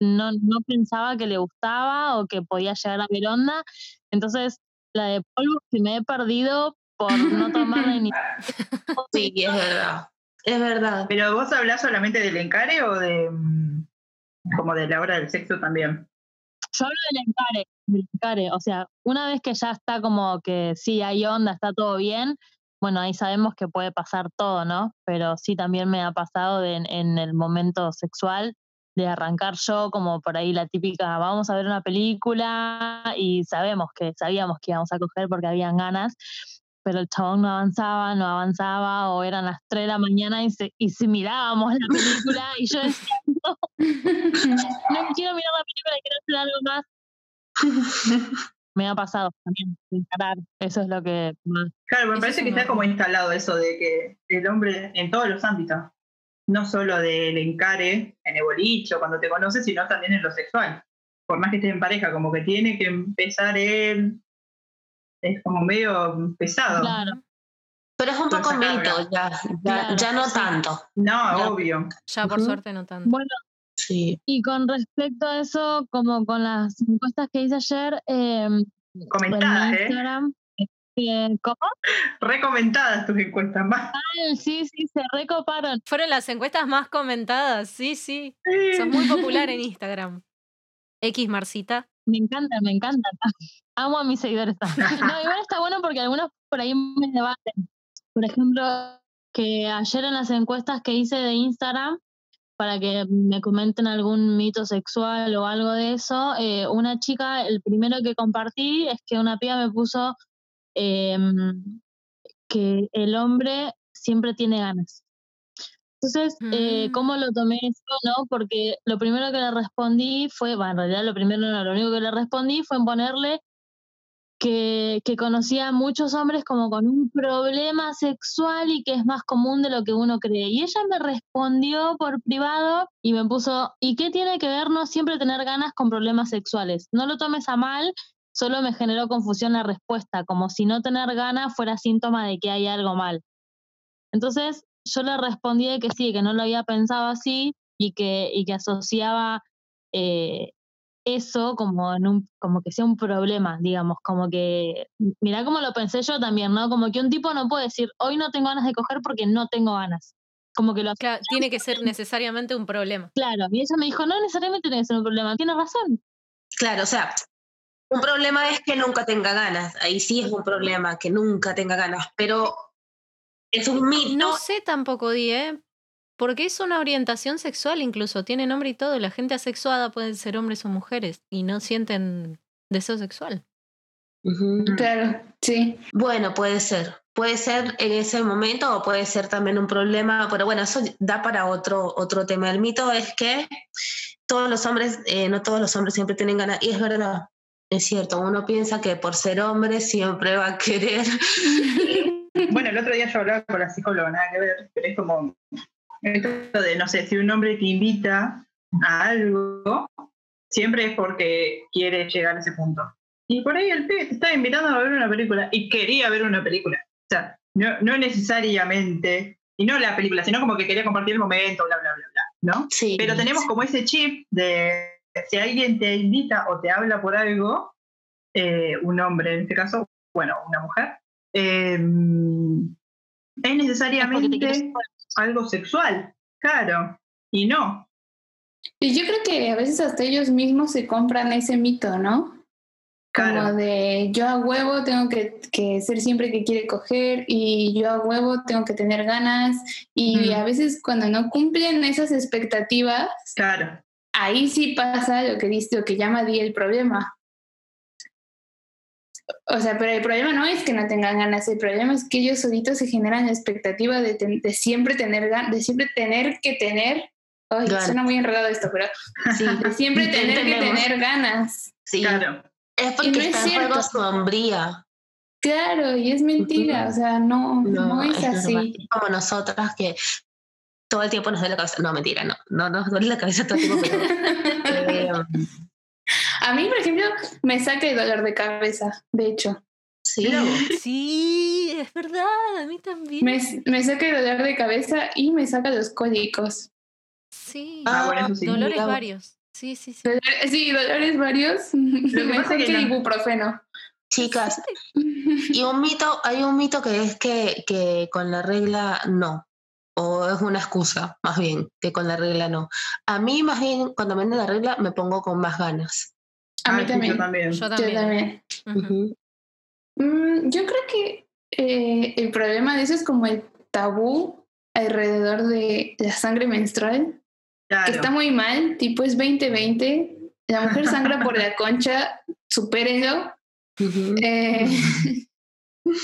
S6: no, no pensaba que le gustaba o que podía llegar a ver onda. Entonces, la de polvo que me he perdido por no tomar la iniciativa.
S4: Sí, es verdad. Es verdad.
S3: Pero vos hablás solamente del encare o de mm, como de la hora del sexo también.
S6: Yo hablo del encare, del encare. O sea, una vez que ya está como que sí hay onda, está todo bien, bueno, ahí sabemos que puede pasar todo, ¿no? Pero sí también me ha pasado de- en, en el momento sexual de arrancar yo como por ahí la típica, vamos a ver una película y sabemos que, sabíamos que íbamos a coger porque habían ganas, pero el chabón no avanzaba, no avanzaba, o eran las 3 de la mañana y, se, y si mirábamos la película y yo decía, no, no quiero mirar la película, quiero hacer algo más. Me ha pasado también, encarar, eso es lo que más.
S3: Claro, me parece
S5: es
S3: que está como instalado eso de que el hombre en todos los ámbitos, no solo del encare en el bolicho, cuando te conoces, sino también en lo sexual. Por más que estés en pareja, como que tiene que empezar él. Es como medio pesado.
S6: Claro.
S4: Pero es un poco mito, ya, ya,
S6: Claro,
S4: ya no
S6: sí.
S4: tanto.
S3: No,
S4: Ya.
S3: obvio.
S5: Ya por suerte no tanto.
S6: Bueno,
S4: Sí.
S6: y con respecto a eso, como con las encuestas que hice ayer, eh,
S3: Comentadas, ¿eh?
S6: Instagram, este, ¿cómo?
S3: Recomentadas tus encuestas más.
S6: Ay, Sí, sí, se recoparon.
S5: Fueron las encuestas más comentadas, sí, sí. Sos muy popular en Instagram. X Marcita.
S6: Me encantan, me encantan. Amo a mis seguidores. No, igual está bueno porque algunos por ahí me debaten. Por ejemplo, que ayer en las encuestas que hice de Instagram, para que me comenten algún mito sexual o algo de eso, eh, una chica, el primero que compartí es que una piba me puso em, que el hombre siempre tiene ganas. Entonces, eh,
S5: Mm.
S6: ¿cómo lo tomé eso, no? Porque lo primero que le respondí fue, bueno, en realidad lo primero no, lo único que le respondí fue en ponerle que, conocía a muchos hombres como con un problema sexual y que es más común de lo que uno cree. Y ella me respondió por privado y me puso, ¿y qué tiene que ver no siempre tener ganas con problemas sexuales? No lo tomes a mal, solo me generó confusión la respuesta, como si no tener ganas fuera síntoma de que hay algo mal. Entonces yo le respondí que sí, que no lo había pensado así y que, y que asociaba eh, eso como en un, como que sea un problema, digamos, como que, mirá cómo lo pensé yo también, ¿no? Como que un tipo no puede decir, hoy no tengo ganas de coger porque no tengo ganas. Como que lo
S5: Claro, tiene que ser necesariamente un problema.
S6: claro. Y ella me dijo, no necesariamente tiene que ser un problema, tiene razón.
S4: Claro, o sea, un problema es que nunca tenga ganas. Ahí sí es un problema, que nunca tenga ganas. Pero es un mito.
S5: No sé tampoco, Di, ¿eh? Porque es una orientación sexual incluso, tiene nombre y todo. La gente asexuada pueden ser hombres o mujeres y no sienten deseo sexual.
S2: Claro, sí.
S4: Bueno, puede ser. Puede ser en ese momento o puede ser también un problema, pero bueno, eso da para otro, otro tema. El mito es que todos los hombres, eh, no todos los hombres siempre tienen ganas, y es verdad, es cierto, uno piensa que por ser hombre siempre va a querer.
S3: Bueno, el otro día yo hablaba con la psicóloga, nada que ver, pero es como esto de, no sé, si un hombre te invita a algo, siempre es porque quiere llegar a ese punto. Y por ahí el pibe te está invitando a ver una película y quería ver una película. O sea, no, no necesariamente, y no la película, sino como que quería compartir el momento, bla, bla, bla, bla, ¿no?
S4: Sí.
S3: Pero tenemos como ese chip de si alguien te invita o te habla por algo, eh, un hombre en este caso, bueno, una mujer, eh, es necesariamente algo sexual, claro, y no.
S2: Y yo creo que a veces hasta ellos mismos se compran ese mito, ¿no? Como
S3: Claro.
S2: de yo a huevo tengo que, que ser siempre que quiere coger y yo a huevo tengo que tener ganas y
S3: Mm.
S2: a veces cuando no cumplen esas expectativas,
S3: Claro,
S2: ahí sí pasa lo que dice, lo que llama Di el problema. O sea, pero el problema no es que no tengan ganas, el problema es que ellos solitos se generan la expectativa de, ten- de siempre tener ganas, de siempre tener que tener. Ay,
S4: Ganas.
S2: suena muy enredado esto, pero
S4: Sí,
S2: de siempre
S4: Te
S2: tener que tener ganas.
S4: sí.
S3: claro.
S4: Es
S2: Y
S4: porque
S2: no es
S4: está en juego
S2: cierto.
S4: su hombría.
S2: Claro, y es mentira, o sea, no, no, es
S4: normal.
S2: así.
S4: Es como nosotras que todo el tiempo nos duele la cabeza. No, mentira, no. No nos duele la cabeza todo el tiempo, pero. eh,
S2: A mí, por ejemplo, me saca el dolor de cabeza, de hecho.
S4: sí.
S5: Sí, es verdad, a mí también.
S2: Me, me saca el dolor de cabeza y me saca los cólicos.
S5: Sí,
S3: Ah, bueno, eso sí.
S5: dolores varios. Sí, sí, sí.
S2: Dolor- Sí, dolores varios.
S3: que
S2: Mejor
S3: pasa
S2: que,
S3: es que
S2: el
S3: no-
S2: ibuprofeno.
S4: Chicas, y un mito, hay un mito que es que, que con la regla no. O es una excusa, más bien, que con la regla no. A mí, más bien, cuando me viene la regla, me pongo con más ganas.
S2: A mí
S3: Ah,
S2: también.
S3: Yo también.
S5: Yo
S2: Yo
S5: también.
S2: Mm, yo creo que eh, el problema de eso es como el tabú alrededor de la sangre menstrual, que está muy mal, tipo es 2020, la mujer sangra por la concha, supérenlo. Eh,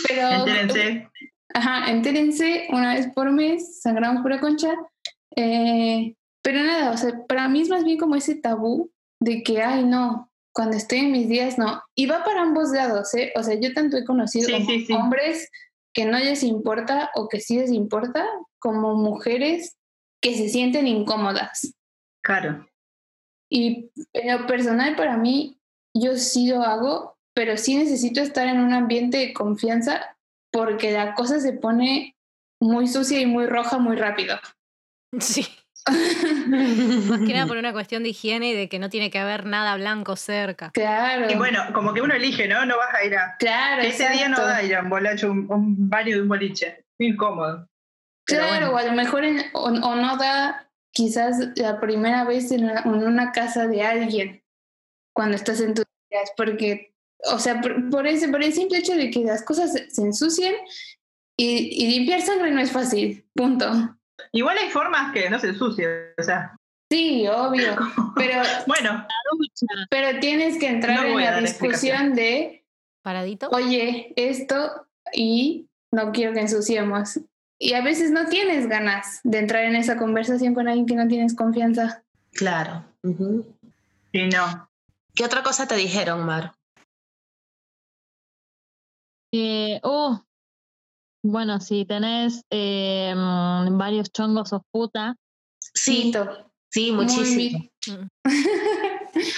S2: pero
S3: Entérense.
S2: Ajá, entérense una vez por mes, sangramos por la concha. eh, pero nada, o sea, para mí es más bien como ese tabú de que, ay, no, cuando estoy en mis días, no. Y va para ambos lados, ¿eh? O sea, yo tanto he conocido
S3: Sí,
S2: como
S3: sí, sí.
S2: hombres que no les importa o que sí les importa, como mujeres que se sienten incómodas.
S3: Claro.
S2: Y en lo personal, para mí, yo sí lo hago, pero sí necesito estar en un ambiente de confianza porque la cosa se pone muy sucia y muy roja muy rápido.
S5: Sí. Más que nada por una cuestión de higiene y de que no tiene que haber nada blanco cerca.
S2: claro.
S3: Y bueno, como que uno elige, ¿no? No vas a ir a.
S2: claro,
S3: Ese día no vas a ir a un bolacho, un, un baño de un boliche. Incómodo. Pero
S2: Claro,
S3: bueno.
S2: o a lo mejor en- o, o no da quizás la primera vez en, la- en una casa de alguien cuando estás en tus días, porque, o sea, por, por ese, por el simple hecho de que las cosas se, se ensucien y, y limpiar sangre no es fácil, punto.
S3: Igual hay formas que no se ensucien. O sea,
S2: Sí, obvio, pero,
S3: bueno,
S2: pero tienes que entrar
S3: No
S2: en la discusión de,
S5: Paradito.
S2: oye, esto y no quiero que ensuciemos. Y a veces no tienes ganas de entrar en esa conversación con alguien que no tienes confianza.
S4: Claro.
S3: Y no.
S4: ¿Qué otra cosa te dijeron, Mar?
S6: Eh, uh, bueno, si tenés eh, mm, varios chongos sos puta.
S4: Sí, sí, muchísimo.
S2: mi-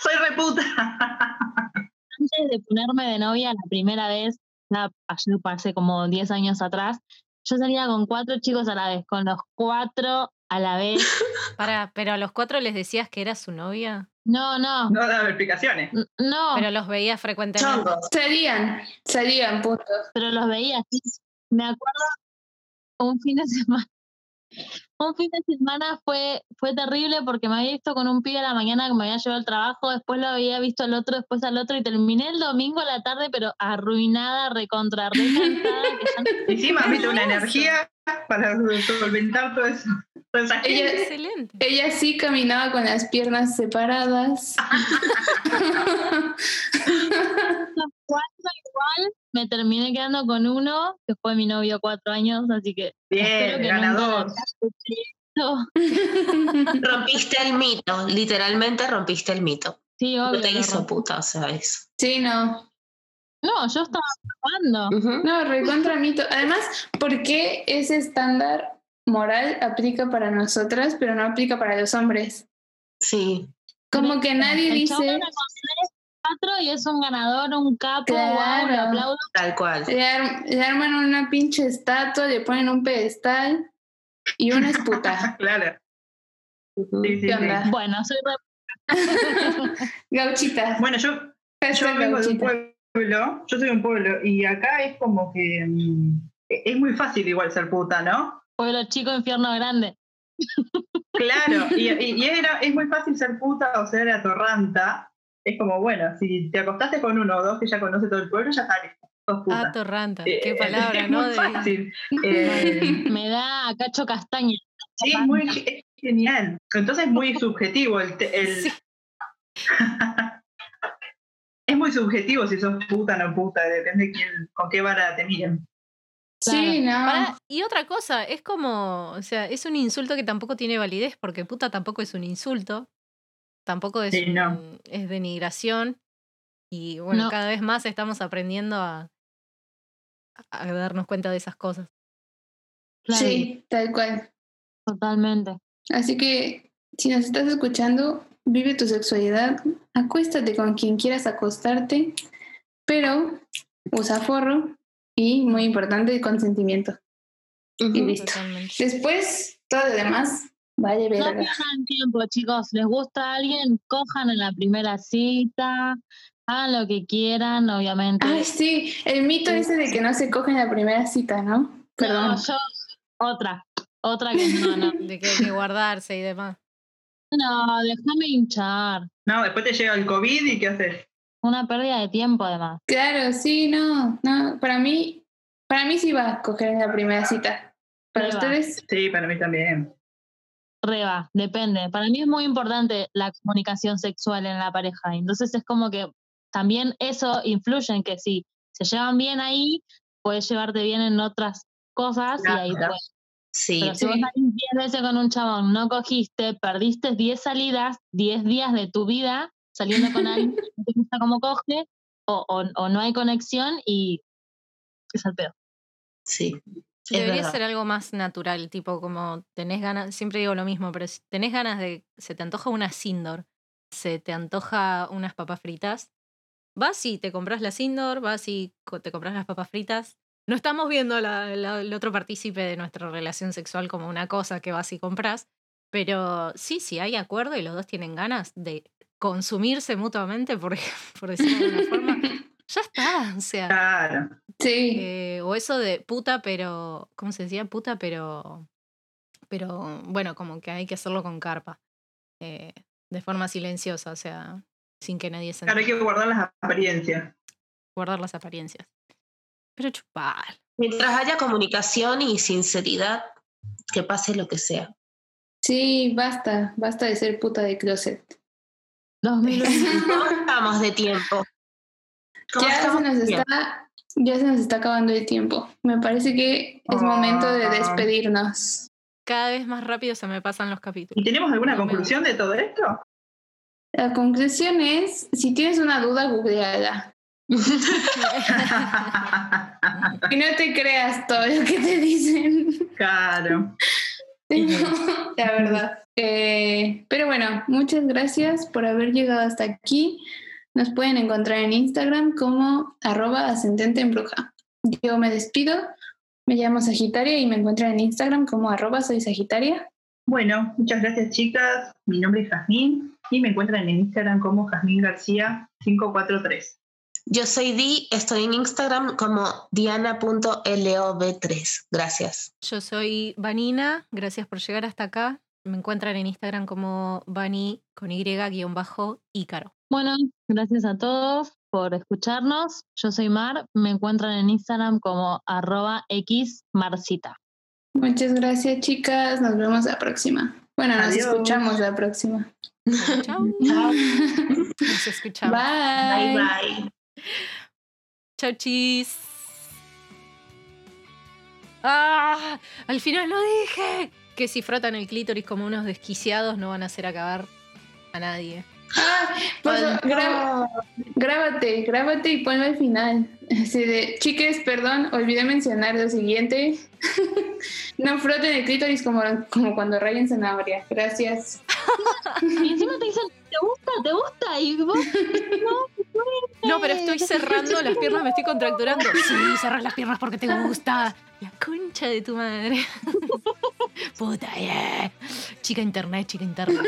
S3: Soy reputa.
S6: Antes de ponerme de novia la primera vez, ya ayer pasé como 10 años atrás, yo salía con cuatro chicos a la vez, con los cuatro a la vez.
S5: Para, pero a los cuatro les decías que era su novia,
S6: No, no,
S3: No daba explicaciones.
S6: no,
S5: pero los veías frecuentemente.
S4: Chongos.
S2: Salían, salían, punto.
S6: pero los veía así. Me acuerdo un fin de semana un fin de semana fue, fue terrible porque me había visto con un pibe a la mañana que me había llevado al trabajo, después lo había visto al otro, después al otro, y terminé el domingo a la tarde, pero arruinada, recontra, re cansada, que ya no-
S3: Encima, viste, una energía para solventar todo eso.
S2: Ella-.
S5: Excelente.
S2: Ella sí caminaba con las piernas separadas.
S6: Cuando igual me terminé quedando con uno, que fue mi novio cuatro años, así que espero
S3: Bien,
S6: que
S3: ganador.
S4: Rompiste el mito, literalmente rompiste el mito.
S6: Sí,
S4: No
S6: obvio.
S4: te
S6: lo
S4: hizo
S6: rompí.
S4: puta, o sea, eso.
S2: Sí, no.
S6: No, yo estaba jugando.
S4: Ujú.
S2: No, recontra mito. Además, ¿por qué ese estándar moral aplica para nosotras, pero no aplica para los hombres?
S4: Sí.
S2: Como que nadie
S6: El chabón
S2: dice,
S6: era con tres, cuatro y es un ganador, un capo, wow,
S2: Claro.
S6: aplaudo.
S4: Tal cual.
S2: le, ar- le arman una pinche estatua, le ponen un pedestal y una es puta.
S3: Claro.
S4: Ujú.
S3: Sí, sí,
S2: ¿Qué
S3: sí.
S2: onda?
S6: Bueno, soy re-
S2: Gauchita.
S3: Bueno, yo, yo vengo de un pueblo, yo soy de un pueblo, y acá es como que mm, es muy fácil igual ser puta, ¿no?
S6: pueblo chico, infierno grande.
S3: Claro, y, y- y era, es muy fácil ser puta o ser atorranta. Es como, bueno, si te acostaste con uno o dos que ya conoce todo el pueblo, ya está, listo, sos puta.
S5: Atorranta.
S3: Eh,
S5: Qué
S3: eh,
S5: palabra,
S3: es
S5: ¿no?
S3: muy
S5: De-
S3: fácil. Eh,
S6: Me da a cacho castaña.
S3: sí, es muy es genial. Entonces es muy subjetivo el... te- el-
S5: Sí.
S3: es muy subjetivo si sos puta o no puta, depende quién, con qué vara te miren.
S2: Sí, no.
S5: Y otra cosa, es como, o sea, es un insulto que tampoco tiene validez, porque puta tampoco es un insulto, tampoco es,
S3: Sí, no.
S5: un- es denigración, y bueno,
S6: No.
S5: cada vez más estamos aprendiendo a, a darnos cuenta de esas cosas.
S6: Claro,
S2: Sí, tal cual.
S6: totalmente.
S2: Así que si nos estás escuchando, vive tu sexualidad, acuéstate con quien quieras acostarte, pero usa forro y, muy importante, el consentimiento. Y listo.
S5: Totalmente.
S2: Después, todo lo demás, vaya
S6: No pierdan tiempo, chicos. ¿Les gusta a alguien? Cojan en la primera cita. Hagan lo que quieran, obviamente.
S2: Ay, sí, el mito ese de que no se coge en la primera cita, ¿no? Perdón.
S6: No, yo, otra. Otra que no, no.
S5: De que hay que guardarse y demás.
S6: No, déjame hinchar.
S3: No, después te llega el COVID y ¿qué haces?
S6: Una pérdida de tiempo, además.
S2: Claro, sí, no, no, para mí, para mí sí va a coger en la primera cita. Para ustedes,
S3: Sí, para mí también.
S6: Reba, depende. Para mí es muy importante la comunicación sexual en la pareja. Entonces es como que también eso influye en que si se llevan bien ahí, puedes llevarte bien en otras cosas y ahí
S3: Claro.
S6: pues.
S4: Sí.
S6: Pero si vos salís 10 veces con un chabón, no cogiste, perdiste 10 salidas, 10 días de tu vida saliendo con alguien que no te gusta cómo coge, o, o, o no hay conexión y es al pedo.
S4: Sí. Es
S5: Debería
S4: verdad.
S5: ser algo más natural, tipo como tenés ganas, siempre digo lo mismo, pero si tenés ganas de, se te antoja una Sindor, se te antoja unas papas fritas, vas y te compras la Sindor, vas y te compras las papas fritas. No estamos viendo la- la- el otro partícipe de nuestra relación sexual como una cosa que vas y compras, pero sí, sí hay acuerdo y los dos tienen ganas de consumirse mutuamente, por, por decirlo de alguna forma, ya está, o sea.
S3: Claro.
S2: sí,
S5: Eh, o eso de puta, pero. ¿Cómo se decía? Puta, pero. Pero bueno, como que hay que hacerlo con carpa. eh, de forma silenciosa, o sea, sin que nadie se
S3: Claro, hay que guardar las apariencias.
S5: Guardar las apariencias. Pero chupar.
S4: Mientras haya comunicación y sinceridad, que pase lo que sea.
S2: sí, basta, basta de ser puta de closet.
S6: 2020.
S4: ¿Cómo estamos de tiempo? ¿Cómo
S2: Ya se nos está, ya se nos está acabando el tiempo. Me parece que es momento de
S3: Ah.
S2: despedirnos.
S5: Cada vez más rápido se me pasan los capítulos.
S3: ¿Y tenemos alguna
S5: No me
S3: conclusión de todo esto?
S2: La conclusión es, si tienes una duda, googleala. Y no te creas todo lo que te dicen.
S3: claro.
S2: La verdad. Eh, pero bueno, muchas gracias por haber llegado hasta aquí. Nos pueden encontrar en Instagram como arroba ascendente en bruja. Yo me despido. Me llamo Sagitaria y me encuentran en Instagram como arroba soy Sagitaria.
S3: Bueno, muchas gracias chicas. Mi nombre es Jazmín y me encuentran en Instagram como Jazmín García 543.
S4: Yo soy Di, estoy en Instagram como diana.lov3. Gracias.
S5: Yo soy Vanina, gracias por llegar hasta acá. Me encuentran en Instagram como Vani con Y-Ícaro.
S6: Bueno, gracias a todos por escucharnos. Yo soy Mar, me encuentran en Instagram como arroba xmarcita.
S2: Muchas gracias, chicas. Nos vemos la próxima. Bueno, nos
S3: Adiós.
S2: escuchamos la próxima.
S5: Chao. Nos escuchamos.
S2: Bye.
S3: Bye bye.
S5: Chau, chis. ¡Ah! Al final lo dije. Que si frotan el clítoris como unos desquiciados no van a hacer acabar a nadie.
S2: Ah, pues, grábate, grábate y ponlo al final. Así de, chiques, perdón, olvidé mencionar lo siguiente. no froten el clítoris como, como cuando rayen zanahoria. Gracias.
S6: Y encima te dicen, ¿te gusta? ¿Te gusta? Y vos, no,
S5: No, pero estoy cerrando las piernas, me estoy contracturando. Sí, cerras las piernas porque te gusta. La concha de tu madre. Puta, yeah. Chica internet, chica internet.